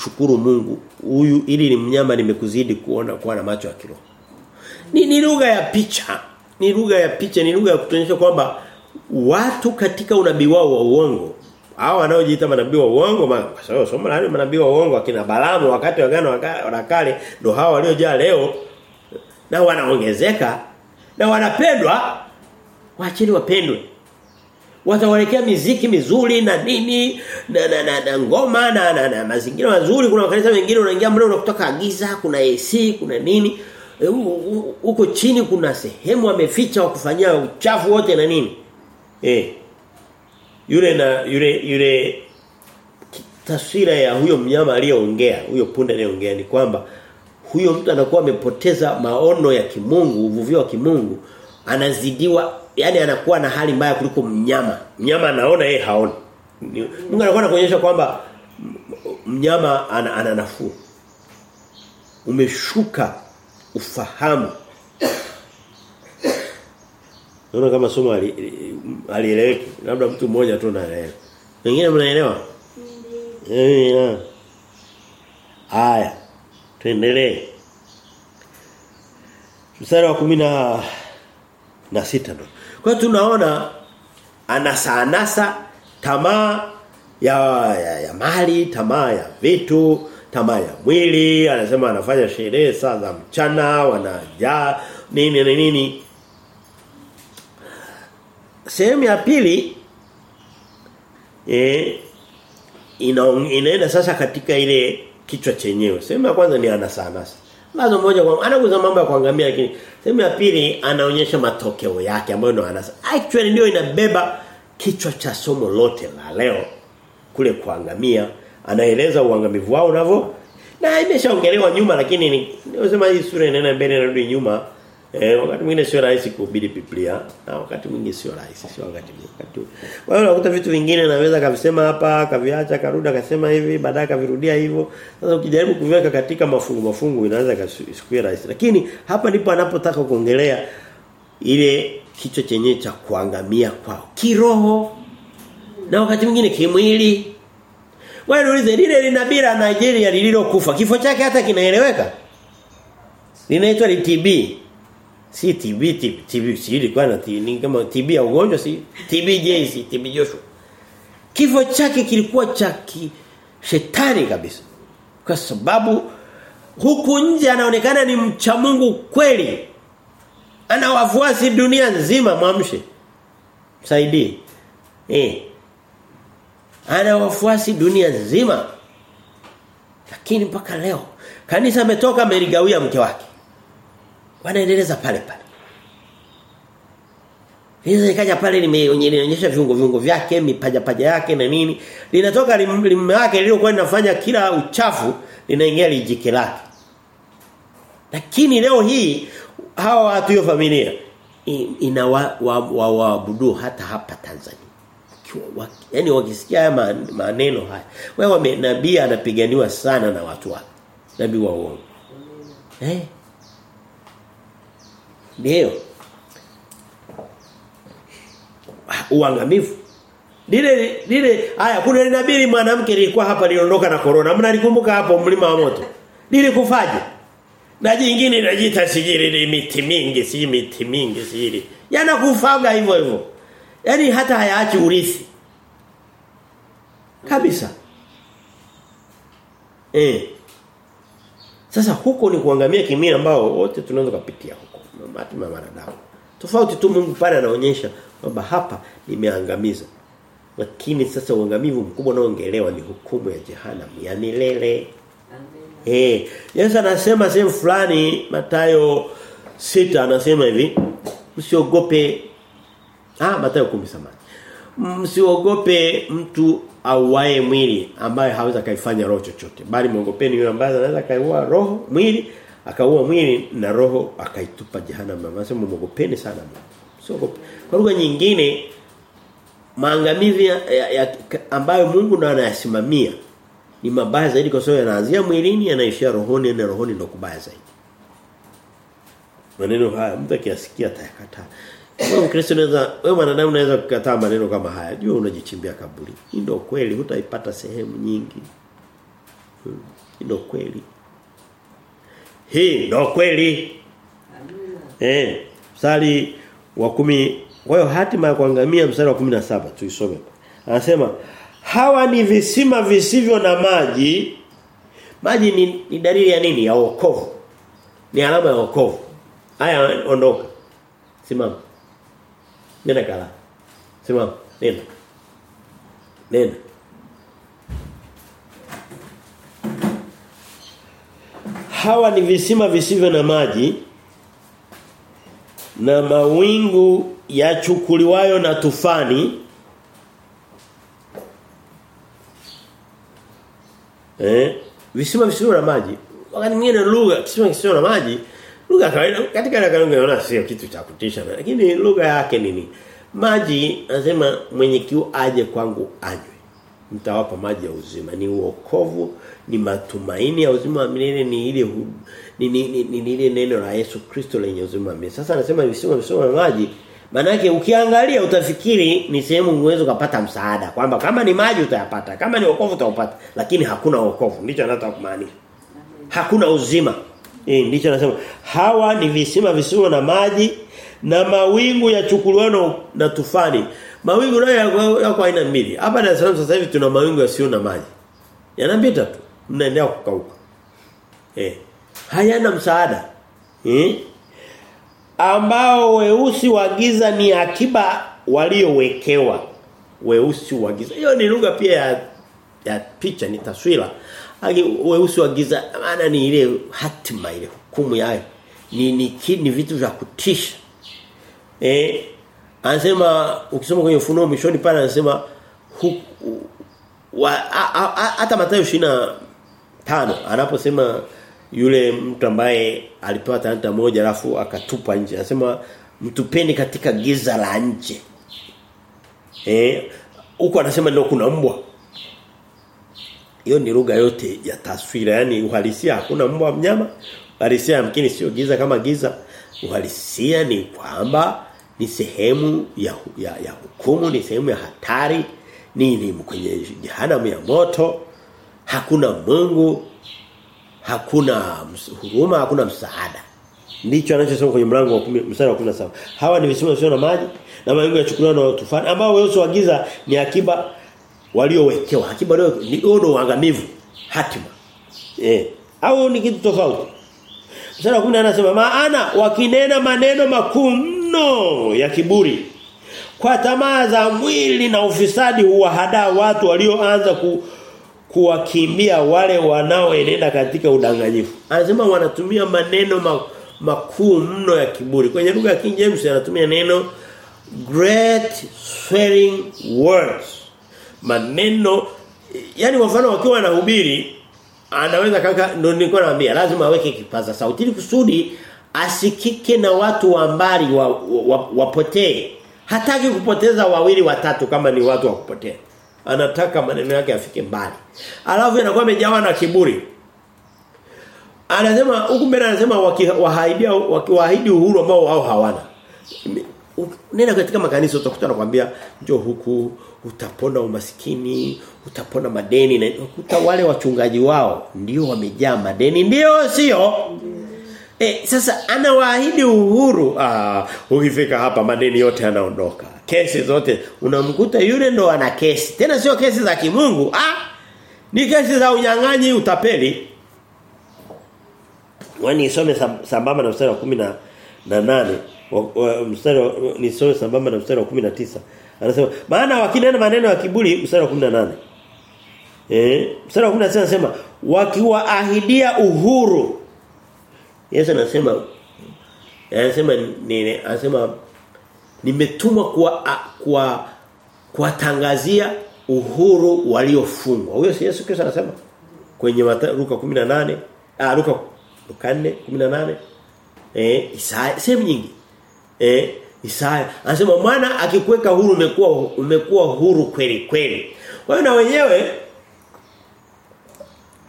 shukuru Mungu huyu ili ni mnyama nimekuzidi kuona kuwa na macho ya kiroho. Ni, ni lugha ya picha. Ni lugha ya picha ni lugha ya kutuonyesha kwamba watu katika unabii wao wa uongo. Hao wanaojiita manabii wa uongo kwa sababu somo la manabii wa uongo akina Balaamu wakati wa agano la kale ndio hao waliojaa leo. Na wanaongezeka na wanapendwa. Waachili wapendwe. Watawalekea miziki mizuri na nini na, na, na, na ngoma na, na, na mazingira mazuri. Kuna makanisa mengine unaingia mle unakutoka giza kuna AC kuna nini. E, hu- hu- huko chini kuna sehemu wameficha wakufanyia uchafu wote na nini eh. Yule na yule yule taswira ya huyo mnyama aliyeongea huyo punda aliyeongea ni kwamba huyo mtu anakuwa amepoteza maono ya kimungu uvuvio wa kimungu anazidiwa yani anakuwa na hali mbaya kuliko mnyama. Mnyama anaona yeye haoni. Mungu anakuwa anakuonyesha kwamba mnyama ana, ana nafuu. Umeshuka ufahamu Naona kama somo ali- alieleweki labda mtu mmoja tu anaelewa wengine mnaelewa Eh, ya. Haya. Tuendelee. Mstari wa kumi na na sita ndo. Kwa tunaona anasanasa anasa tamaa ya, ya, ya mali, tamaa ya vitu, tamaa ya mwili, anasema anafanya sherehe saa za mchana, wanajaa nini na nini. Sehemu ya pili eh ina, inaenda sasa katika ile kichwa chenyewe. Sehemu ya kwanza ni ana sana. Lazo moja kwa anaguza mambo ya kuangamia lakini sehemu ya pili anaonyesha matokeo yake ambayo ndio anasa. Actually ndio inabeba kichwa cha somo lote la leo kule kuangamia. Anaeleza uangamivu wao unavyo na imeshaongelewa nyuma lakini ni- sema hii sura inaenda mbele na rudi nyuma Eh wakati mwingine sio rahisi kuhubiri Biblia na wakati mwingine sio rahisi sio wakati mwingine. Wakati hiyo unakuta vitu vingine naweza kavisema hapa kaviacha karudi akasema hivi baadaye kavirudia hivyo. Sasa ukijaribu kuviweka katika mafungu mafungu inaweza kasikuwa rahisi. Lakini hapa ndipo anapotaka kuongelea ile kichwa chenye cha kuangamia kwao kiroho na wakati mwingine kimwili. Wewe niulize lile linabii la Nigeria lililokufa kifo chake hata kinaeleweka? Linaitwa TB. Si TB TB, TB si ilikuwa na ni kama TB ya ugonjwa si TB jezi TB Joshua. Kifo chake kilikuwa cha shetani kabisa. Kwa sababu huku nje anaonekana ni mcha Mungu kweli. Ana wafuasi dunia nzima mwamshe. Msaidie. Eh. Ana wafuasi dunia nzima. Lakini mpaka leo kanisa ametoka ameligawia mke wake. Wanaendeleza pale pale. Hizo ikaja pale limeonyesha viungo viungo vyake, mipaja paja yake na nini. Linatoka limme wake lililokuwa linafanya kila uchafu linaingia lijike lake. Lakini leo hii hawa watu hiyo familia ina waabudu wa, wa, wa, hata hapa Tanzania. Yaani wakisikia haya maneno haya. Wewe nabii anapiganiwa sana na watu wake. Nabii wa uongo. Eh? Ndio. Uangamivu. Lile lile haya kuna nabii mwanamke alikuwa hapa liondoka na corona. Mnalikumbuka hapo mlima wa moto. Lile kufaje? Na jingine inajiita sijili ni miti mingi, si miti mingi sijili. Yanakufaga hivyo hivyo. Yaani hata hayaachi urithi. Kabisa. Eh. Sasa huko ni kuangamia kimia ambao wote tunaweza kupitia huko. Hatima ya wanadamu. Tofauti tu Mungu pale anaonyesha kwamba hapa nimeangamiza. Lakini sasa uangamivu mkubwa unaoongelewa ni hukumu ya jehanamu ya milele. Eh, Yesu anasema sehemu fulani Mathayo sita anasema hivi, msiogope ah Mathayo 10 samani. Msiogope mtu auae mwili ambaye haweza kaifanya roho chochote, bali muogopeni yule ambaye anaweza kaiua roho, mwili, akaua mwili na roho akaitupa jehanamu. Anasema muogopeni sana Mungu. Sio Kwa lugha nyingine maangamizi ya, ya, ya, ambayo Mungu ndo anayasimamia ni mabaya zaidi kwa sababu yanaanzia mwilini yanaishia rohoni na rohoni ndo kubaya zaidi. Maneno haya mtu akiyasikia atayakataa. Wewe Mkristo unaweza wewe mwanadamu unaweza kukataa maneno kama haya. Jua unajichimbia kaburi. Hii ndio kweli, hutaipata sehemu nyingi. Hmm. Hii ndio kweli. Hii ndio kweli. Eh, mstari wa kumi kwa hiyo hatima ya kuangamia mstari wa 17 tuisome. Anasema hawa ni visima visivyo na maji. Maji ni, ni dalili ya nini? Ya wokovu. Ni alama ya wokovu. Haya ondoka. Simama. Nenda kala. Simama. Nenda. Nenda. Hawa ni visima visivyo na maji na mawingu yachukuliwayo na tufani. Eh? Visima visivyo na maji. Wakati mwingine lugha kisima kisivyo na maji lugha kawaida katika ile kanuni unaona sio kitu cha kutisha lakini lugha yake nini? Maji anasema mwenye kiu aje kwangu anywe mtawapa maji ya uzima. Ni uokovu ni matumaini ya uzima wa milele ni ile ni ni, ni, ni, ni ile neno la Yesu Kristo lenye uzima wa milele. Sasa anasema visima visima na maji. Maana yake ukiangalia utafikiri ni sehemu uwezo kupata msaada kwamba kama ni maji utayapata kama ni wokovu utaupata lakini hakuna wokovu. Ndicho anataka kumaanisha. Hakuna uzima. Eh ndicho anasema. Hawa ni visima visivyo na maji na mawingu yachukuliwa na tufani mawingu nayo yako aina mbili. Hapa Dar es Salaam sasa hivi tuna mawingu yasiyo na maji. Yanapita tu. Mnaendelea kukauka. Eh. Hayana msaada. Eh? Ambao weusi wa giza ni akiba waliowekewa. Weusi wa giza. Hiyo ni lugha pia ya, ya picha ni taswira. Aki weusi wa giza maana ni ile hatima ile hukumu yake ni ni, ni vitu vya kutisha. Eh anasema ukisoma kwenye ufunuo mishoni pale anasema hata Mathayo 25 anaposema yule mtu ambaye alipewa talanta moja alafu akatupa nje. Anasema mtupeni katika giza la nje. Eh huko anasema ndio kuna mbwa. Hiyo ni lugha yote ya taswira, yani uhalisia hakuna mbwa mnyama. Uhalisia yamkini sio giza kama giza. Uhalisia ni kwamba ni sehemu ya, ya, ya hukumu, ni sehemu ya hatari, ni, elimu kwenye jehanamu ya moto. Hakuna Mungu, hakuna huruma, hakuna msaada. Ndicho anachosema kwenye mlango wa 10 mstari wa 17. Hawa ni visima visio na maji na mawingu yachukuliwa na tufani ambao wao wa giza ni akiba waliowekewa. Akiba leo ni ndio uangamivu, hatima. Eh, au ni kitu tofauti. Mstari wa 10 anasema maana wakinena maneno makuu mno ya kiburi kwa tamaa za mwili na ufisadi huwahadaa watu walioanza ku, kuwakimbia wale wanaoenenda katika udanganyifu. Anasema wanatumia maneno ma, makuu mno ya kiburi. Kwenye lugha ya King James anatumia neno great swearing words. Maneno yani mfano wakiwa wanahubiri anaweza kaka ndio nilikuwa naambia lazima aweke kipaza sauti ili kusudi asikike na watu wa mbali. Wa, wa, wapotee. Hataki kupoteza wawili watatu kama ni watu wa kupotea. Anataka maneno yake afike mbali. Alafu anakuwa amejawa na kiburi. Anasema huku mbele anasema wakiwaahidia wakiwaahidi uhuru ambao wao hawana. Nenda katika makanisa utakuta anakuambia njoo huku utapona umasikini, utapona madeni na wale wachungaji wao ndio wamejaa madeni ndio sio? E, sasa anawaahidi uhuru. Ah, ukifika hapa madeni yote yanaondoka. Kesi zote unamkuta yule ndo ana kesi. Tena sio kesi za kimungu. Ah, ni kesi za unyang'anyi utapeli. Wani isome sambamba na mstari wa 10 na nane mstari nisome sambamba na mstari wa 19. Anasema maana wakinena maneno ya kiburi mstari wa 18. Eh, mstari wa 19 anasema wakiwaahidia uhuru Yesu anasema anasema ni anasema nimetumwa kwa kwa kuwatangazia uhuru waliofungwa. Huyo si Yesu Kristo anasema kwenye Luka 18, ah Luka Luka 4 18. Eh Isaya sehemu nyingi. Eh Isaya anasema mwana akikuweka huru umekuwa umekuwa huru kweli kweli. Kwa hiyo na wenyewe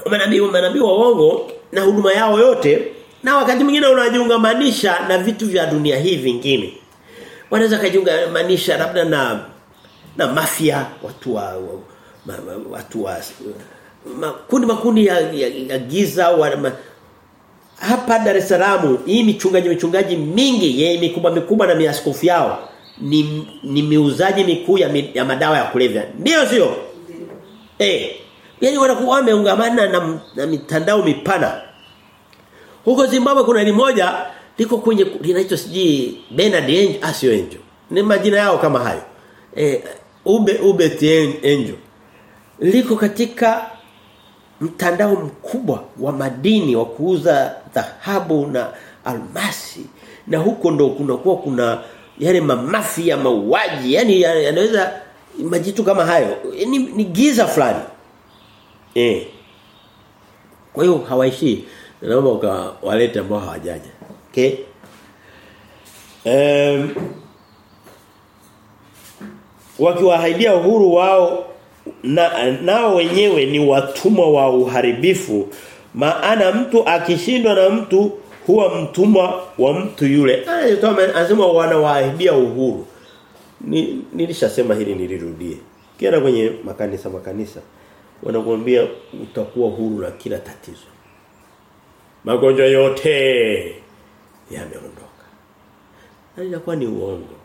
manabii manabii wa uongo na huduma yao yote na wakati mwingine unajiungamanisha na vitu vya dunia hii vingine. Wanaweza kujiungamanisha labda na na mafia, watu wa, wa ma, ma, watu wa makundi makundi ya, ya, ya giza wa, ma, hapa Dar es Salaam hii michungaji michungaji mingi yeye mikubwa mikubwa na miaskofu yao ni ni miuzaji mikuu ya, mi, ya madawa ya kulevya. Ndio sio? Eh. Yaani wanakuwa wameungamana na, na mitandao mipana. Huko Zimbabwe kuna ni moja liko kwenye linaitwa siji Bernard Angel, asio sio Angel. Ni majina yao kama hayo. Eh Ube Ube Angel. Liko katika mtandao mkubwa wa madini wa kuuza dhahabu na almasi na huko ndo kunakuwa kuna yale mamafia mauaji yani yanaweza majitu kama hayo ni, ni giza fulani eh kwa hiyo hawaishi naomba ukawalete ambao hawajaja. Okay? Um, wakiwaahidia uhuru wao na nao wenyewe ni watumwa wa uharibifu maana mtu akishindwa na mtu huwa mtumwa wa mtu yule. Anasema wanawaahidia uhuru. Ni nilishasema hili nilirudie. Kienda kwenye makanisa makanisa wanakuambia utakuwa huru na kila tatizo magonjwa yote yameondoka. Na inakuwa ni uongo.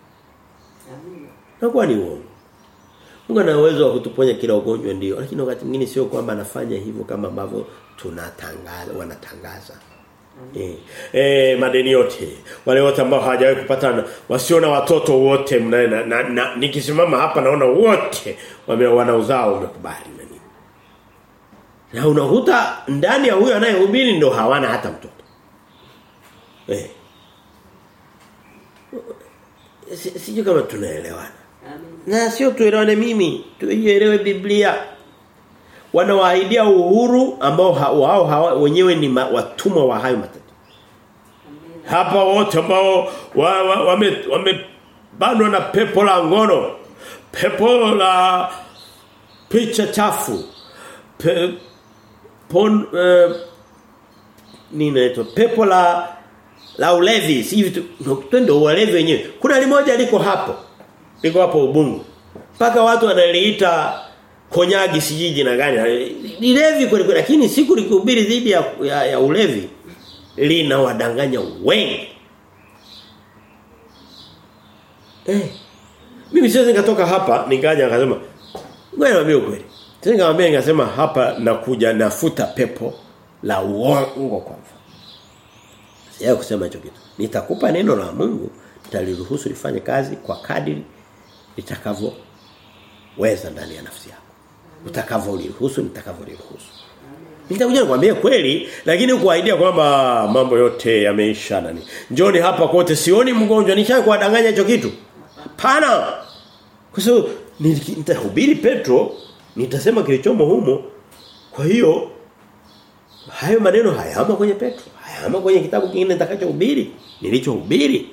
Inakuwa ni uongo. Mungu ana uwezo wa kutuponya kila ugonjwa ndio. Lakini wakati mwingine sio kwamba anafanya hivyo kama ambavyo tunatangaza wanatangaza. Eh, eh madeni yote. Wale wote ambao hawajawahi kupata wasiona watoto wote mna, na, na, na nikisimama hapa naona wote wame wanauzao umekubali na unakuta ndani ya huyo anayehubiri ndio hawana hata mtoto. Eh. Sijui kama tunaelewana. Na sio tuelewane mimi tuielewe Biblia. Wanawaahidia uhuru ambao wao hawa- wenyewe ni ma, watumwa wa hayo matatizo. Hapa wote ambao wa, wa, wame wamebanwa na pepo la ngono, pepo la picha chafu, pe, pon, uh, nini pepo la la ulevi si vitu twende ulevi wenyewe. Kuna limoja liko hapo. Liko hapo ubungu. Mpaka watu wanaliita konyagi sijiji jina gani. Ni levi kweli kweli lakini siku likihubiri dhidi ya, ya, ya ulevi. Lina wadanganya wengi. Eh mimi siwezi nikatoka hapa nikaja nikasema ngoja niambie ukweli. sasa nikamwambia nikasema hapa nakuja nafuta pepo la uongo kwa mfano Sija kusema hicho kitu. Nitakupa neno la Mungu, nitaliruhusu lifanye kazi kwa kadiri litakavyo weza ndani ya nafsi yako. Utakavyoruhusu, nitakavyoruhusu. Nitakuja nikwambie kweli, lakini kuahidia kwamba mambo yote yameisha nani. Njoni hapa kote sioni mgonjwa, nisha kuwadanganya hicho kitu. Hapana. Kwa sababu nitahubiri Petro, nitasema kilichomo humo. Kwa hiyo hayo maneno hayama kwenye Petro, hayama kwenye kitabu kingine nitakachohubiri, nilichohubiri.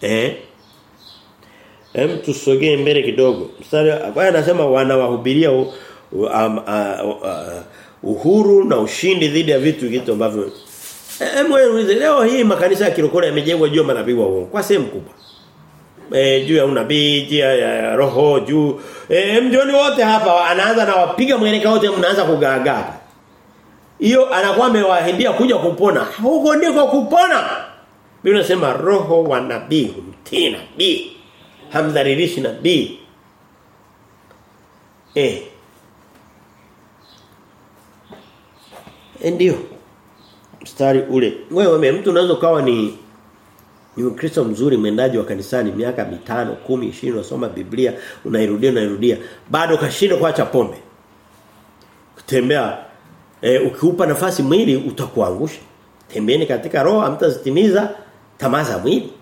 Eh? Hem tusogee mbele kidogo. Mstari kwa anasema wanawahubiria um, uh, uh, uhuru na ushindi dhidi ya vitu vitu ambavyo Hem wewe leo hii makanisa ya kirokole yamejengwa juu ya manabii wa uongo kwa sehemu kubwa. Eh juu ya unabii, juu ya, ya roho, juu eh mjoni wote hapa anaanza na wapiga mwelekeo wote mnaanza kugaagaa. Hiyo anakuwa amewaahidia kuja kupona. Huko ndiko kupona. Biblia inasema roho wa nabii humtii nabii. Hamdharirishi nabii. Eh. Eh, Ndio. Mstari ule. Wewe mtu unaweza kawa ni ni Mkristo mzuri mwendaji wa kanisani miaka mitano, kumi, 20 unasoma Biblia, unairudia unairudia, bado kashinda kuacha pombe. Kutembea e, ukiupa nafasi mwili utakuangusha. Tembeeni katika roho hamtazitimiza tamaa za mwili.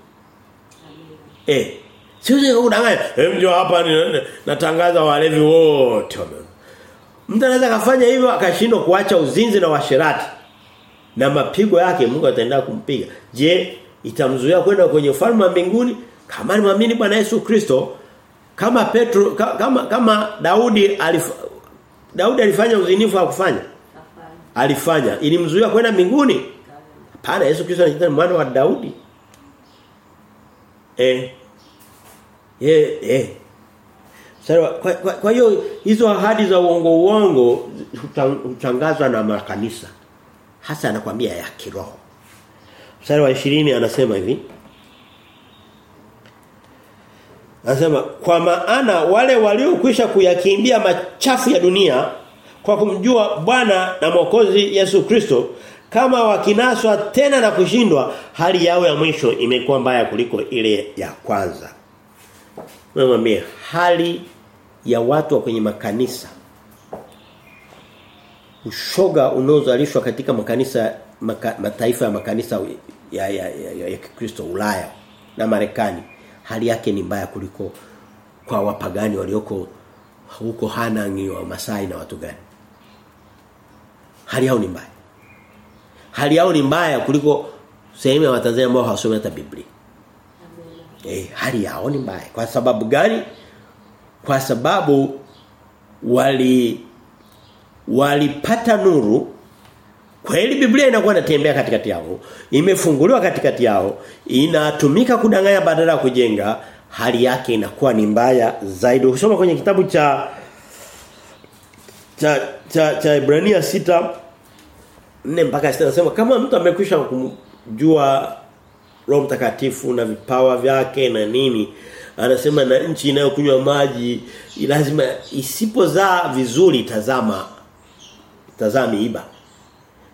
Eh. Sio udanganya. Hem ndio hapa natangaza walevi wote. Mtu anaweza kafanya hivyo akashindwa kuacha uzinzi na washerati. Na mapigo yake Mungu ataendelea kumpiga. Je, itamzuia kwenda kwenye ufalme wa mbinguni? Kama alimwamini Bwana Yesu Kristo, kama Petro kama kama Daudi alif, Daudi alifanya uzinifu hakufanya? kufanya Alifanya. Ilimzuia kwenda mbinguni? Hapana, Yesu Kristo anajiita mwana wa Daudi. Eh. Eh, eh. Sawa, kwa, kwa, kwa hiyo hizo ahadi za uongo uongo huta- hutangazwa na makanisa. Hasa anakuambia ya kiroho. Mstari wa 20 anasema hivi. Anasema kwa maana wale waliokwisha kuyakimbia machafu ya dunia kwa kumjua Bwana na Mwokozi Yesu Kristo kama wakinaswa tena na kushindwa hali yao ya mwisho imekuwa mbaya kuliko ile ya kwanza. Mwambie hali ya watu wa kwenye makanisa ushoga unaozalishwa katika makanisa maka, mataifa ya makanisa ya ya, ya, ya, ya Kikristo Ulaya na Marekani hali yake ni mbaya kuliko kwa wapagani walioko huko Hanang wa Masai na watu gani. Hali yao ni mbaya. Hali yao ni mbaya kuliko sehemu ya Watanzania ambao hawasomi hata Biblia. Eh hali yao ni mbaya. Kwa sababu gani? Kwa sababu wali walipata nuru kweli Biblia inakuwa inatembea katikati yao imefunguliwa katikati yao inatumika kudanganya badala ya kujenga hali yake inakuwa ni mbaya zaidi. Ukisoma kwenye kitabu cha cha cha, cha Ibrania sita nne mpaka sita nasema kama mtu amekwisha kumjua Roho Mtakatifu na vipawa vyake na nini anasema na nchi inayokunywa maji lazima isipozaa vizuri tazama tazama miiba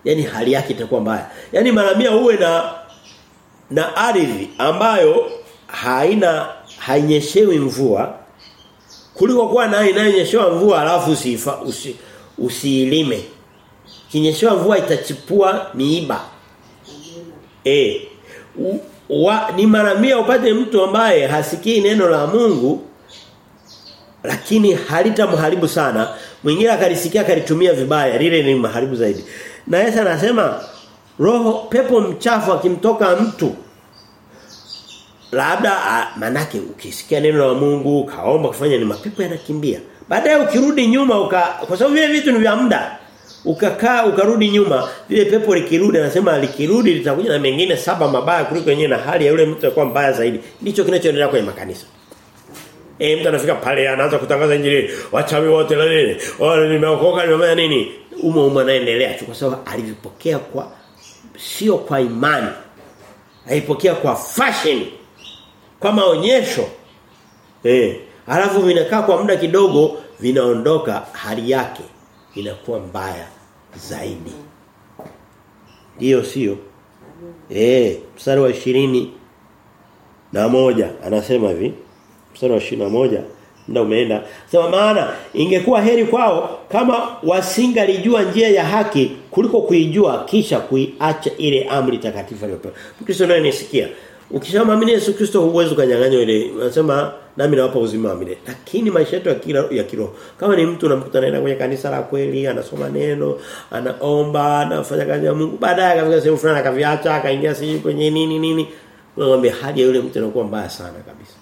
yani hali yake itakuwa mbaya. Yani mara mia uwe na na ardhi ambayo haina hainyeshewi mvua kuliko kuwa na inayonyeshewa mvua alafu usifa usi, usiilime. Kinyeshewa mvua itachipua miiba. Eh wa, ni mara mia upate mtu ambaye hasikii neno la Mungu lakini halitamharibu sana. Mwingine akalisikia akalitumia vibaya lile ni maharibu zaidi na Yesu anasema roho pepo mchafu akimtoka mtu labda manake ukisikia neno la Mungu kaomba kufanya ni mapepo yanakimbia. Baadaye ukirudi nyuma uka kwa sababu vile vitu ni vya muda ukakaa ukarudi nyuma vile pepo likirudi anasema likirudi litakuja na mengine saba mabaya kuliko yenyewe na hali ya yule mtu alikuwa mbaya zaidi. Ndicho kinachoendelea kwenye makanisa Eh mtu anafika pale anaanza kutangaza injili. Wachawi wote la nini? Wale nimeokoka nimefanya nini? Umo umo anaendelea kwa sababu alivipokea kwa sio kwa imani. Alipokea kwa fashion. Kwa maonyesho. Eh alafu vinakaa kwa muda kidogo vinaondoka hali yake inakuwa mbaya zaidi. Ndio sio? Eh mstari wa ishirini na moja anasema hivi mstari wa 21 muda umeenda. Sema maana ingekuwa heri kwao kama wasingalijua njia ya haki kuliko kuijua kisha kuiacha ile amri takatifu aliyopewa. Mkristo naye nisikia ukishamwamini Yesu Kristo huwezi kanyang'anywa ile unasema nami nawapa uzima wa milele. Lakini maisha yetu ya kila ya kiroho kama ni mtu unamkuta anaenda kwenye kanisa la kweli anasoma neno anaomba anafanya kazi ya Mungu baadaye akafika sehemu fulani akaviacha akaingia sisi kwenye nini nini unamwambia hali ya yule mtu inakuwa mbaya sana kabisa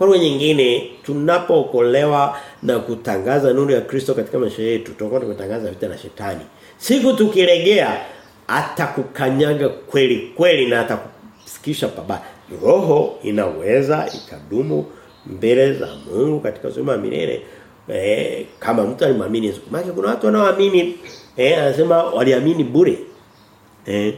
kwa lugha nyingine tunapookolewa na kutangaza nuru ya Kristo katika maisha yetu tutakuwa tumetangaza vita na shetani. Siku tukiregea atakukanyaga kweli kweli na atakufikisha pabaya. Roho inaweza ikadumu mbele za Mungu katika uzima milele. Eh, kama mtu alimwamini Yesu. Maana kuna watu wanaoamini eh anasema waliamini bure. Eh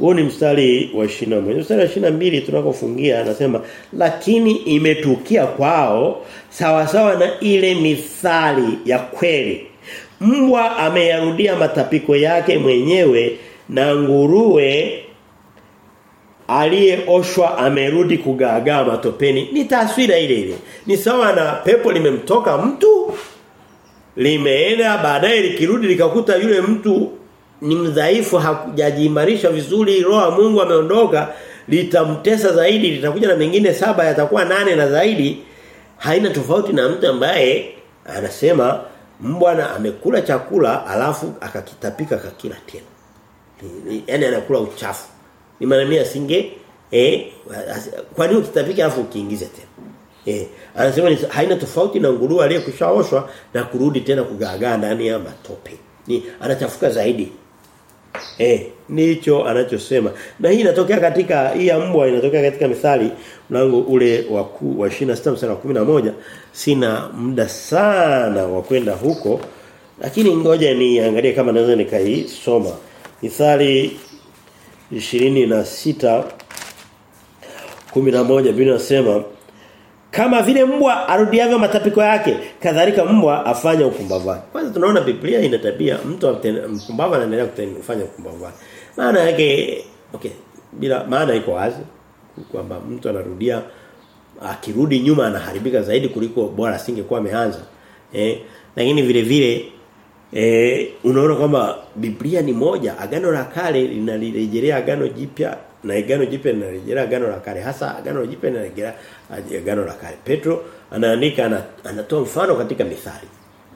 huo ni mstari wa 21. Mstari wa 22 tunakofungia anasema lakini imetukia kwao sawa sawa na ile mithali ya kweli. Mbwa ameyarudia matapiko yake mwenyewe na nguruwe aliyeoshwa amerudi kugaagaa matopeni. Ni taswira ile ile. Ni sawa na pepo limemtoka mtu limeenda baadaye likirudi likakuta yule mtu ni mdhaifu hakujajiimarisha vizuri roho ya Mungu ameondoka litamtesa zaidi litakuja na mengine saba yatakuwa nane na zaidi haina tofauti na mtu ambaye anasema mbwana amekula chakula alafu akakitapika kakila tena yani anakula uchafu ni maana mimi asinge eh kwa nini ukitapika alafu ukiingize tena Eh, anasema ni haina tofauti na nguruwe aliyekushaoshwa na kurudi tena kugaagaa ndani ya matope. Ni anachafuka zaidi. Eh, nicho anachosema. Na hii inatokea katika hii ya mbwa inatokea katika mithali mlango ule wa wa 26 mstari wa 11. Sina muda sana wa kwenda huko. Lakini ngoja niangalie kama naweza nikaisoma. Mithali 26 11 Biblia inasema kama vile mbwa arudiavyo matapiko yake kadhalika mbwa afanya upumbavu wake. Kwanza tunaona Biblia ina tabia mtu mpumbavu anaendelea kufanya upumbavu wake. Maana yake okay bila maana iko wazi kwamba mtu anarudia akirudi nyuma anaharibika zaidi kuliko bora asingekuwa ameanza eh lakini vile vile eh unaona kwamba Biblia ni moja agano la kale linalirejelea agano jipya na agano jipya linarejea agano la kale hasa agano jipya linarejea agano la kale. Petro anaandika anatoa mfano katika mithali.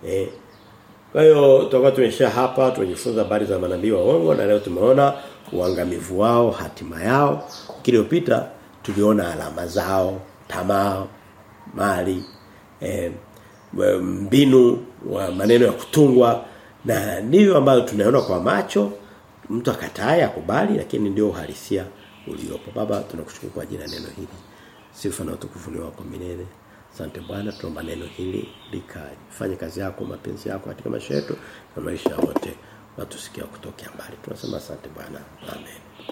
Eh kwa hiyo tutakuwa tumesha hapa tumejifunza habari za manabii wa uongo na leo tumeona uangamivu wao hatima yao. Kiliopita tuliona alama zao tamaa mali eh, mbinu wa maneno ya kutungwa. Na ndivyo ambayo tunaona kwa macho. Mtu akatae akubali lakini ndio uhalisia uliopo. Baba tunakushukuru kwa ajili ya neno hili. Sifa na utukufu ni wako milele. Asante bwana tuomba neno hili likafanye kazi yako mapenzi yako katika maisha yetu na maisha yote watusikia kutokea mbali. Tunasema asante bwana. Amen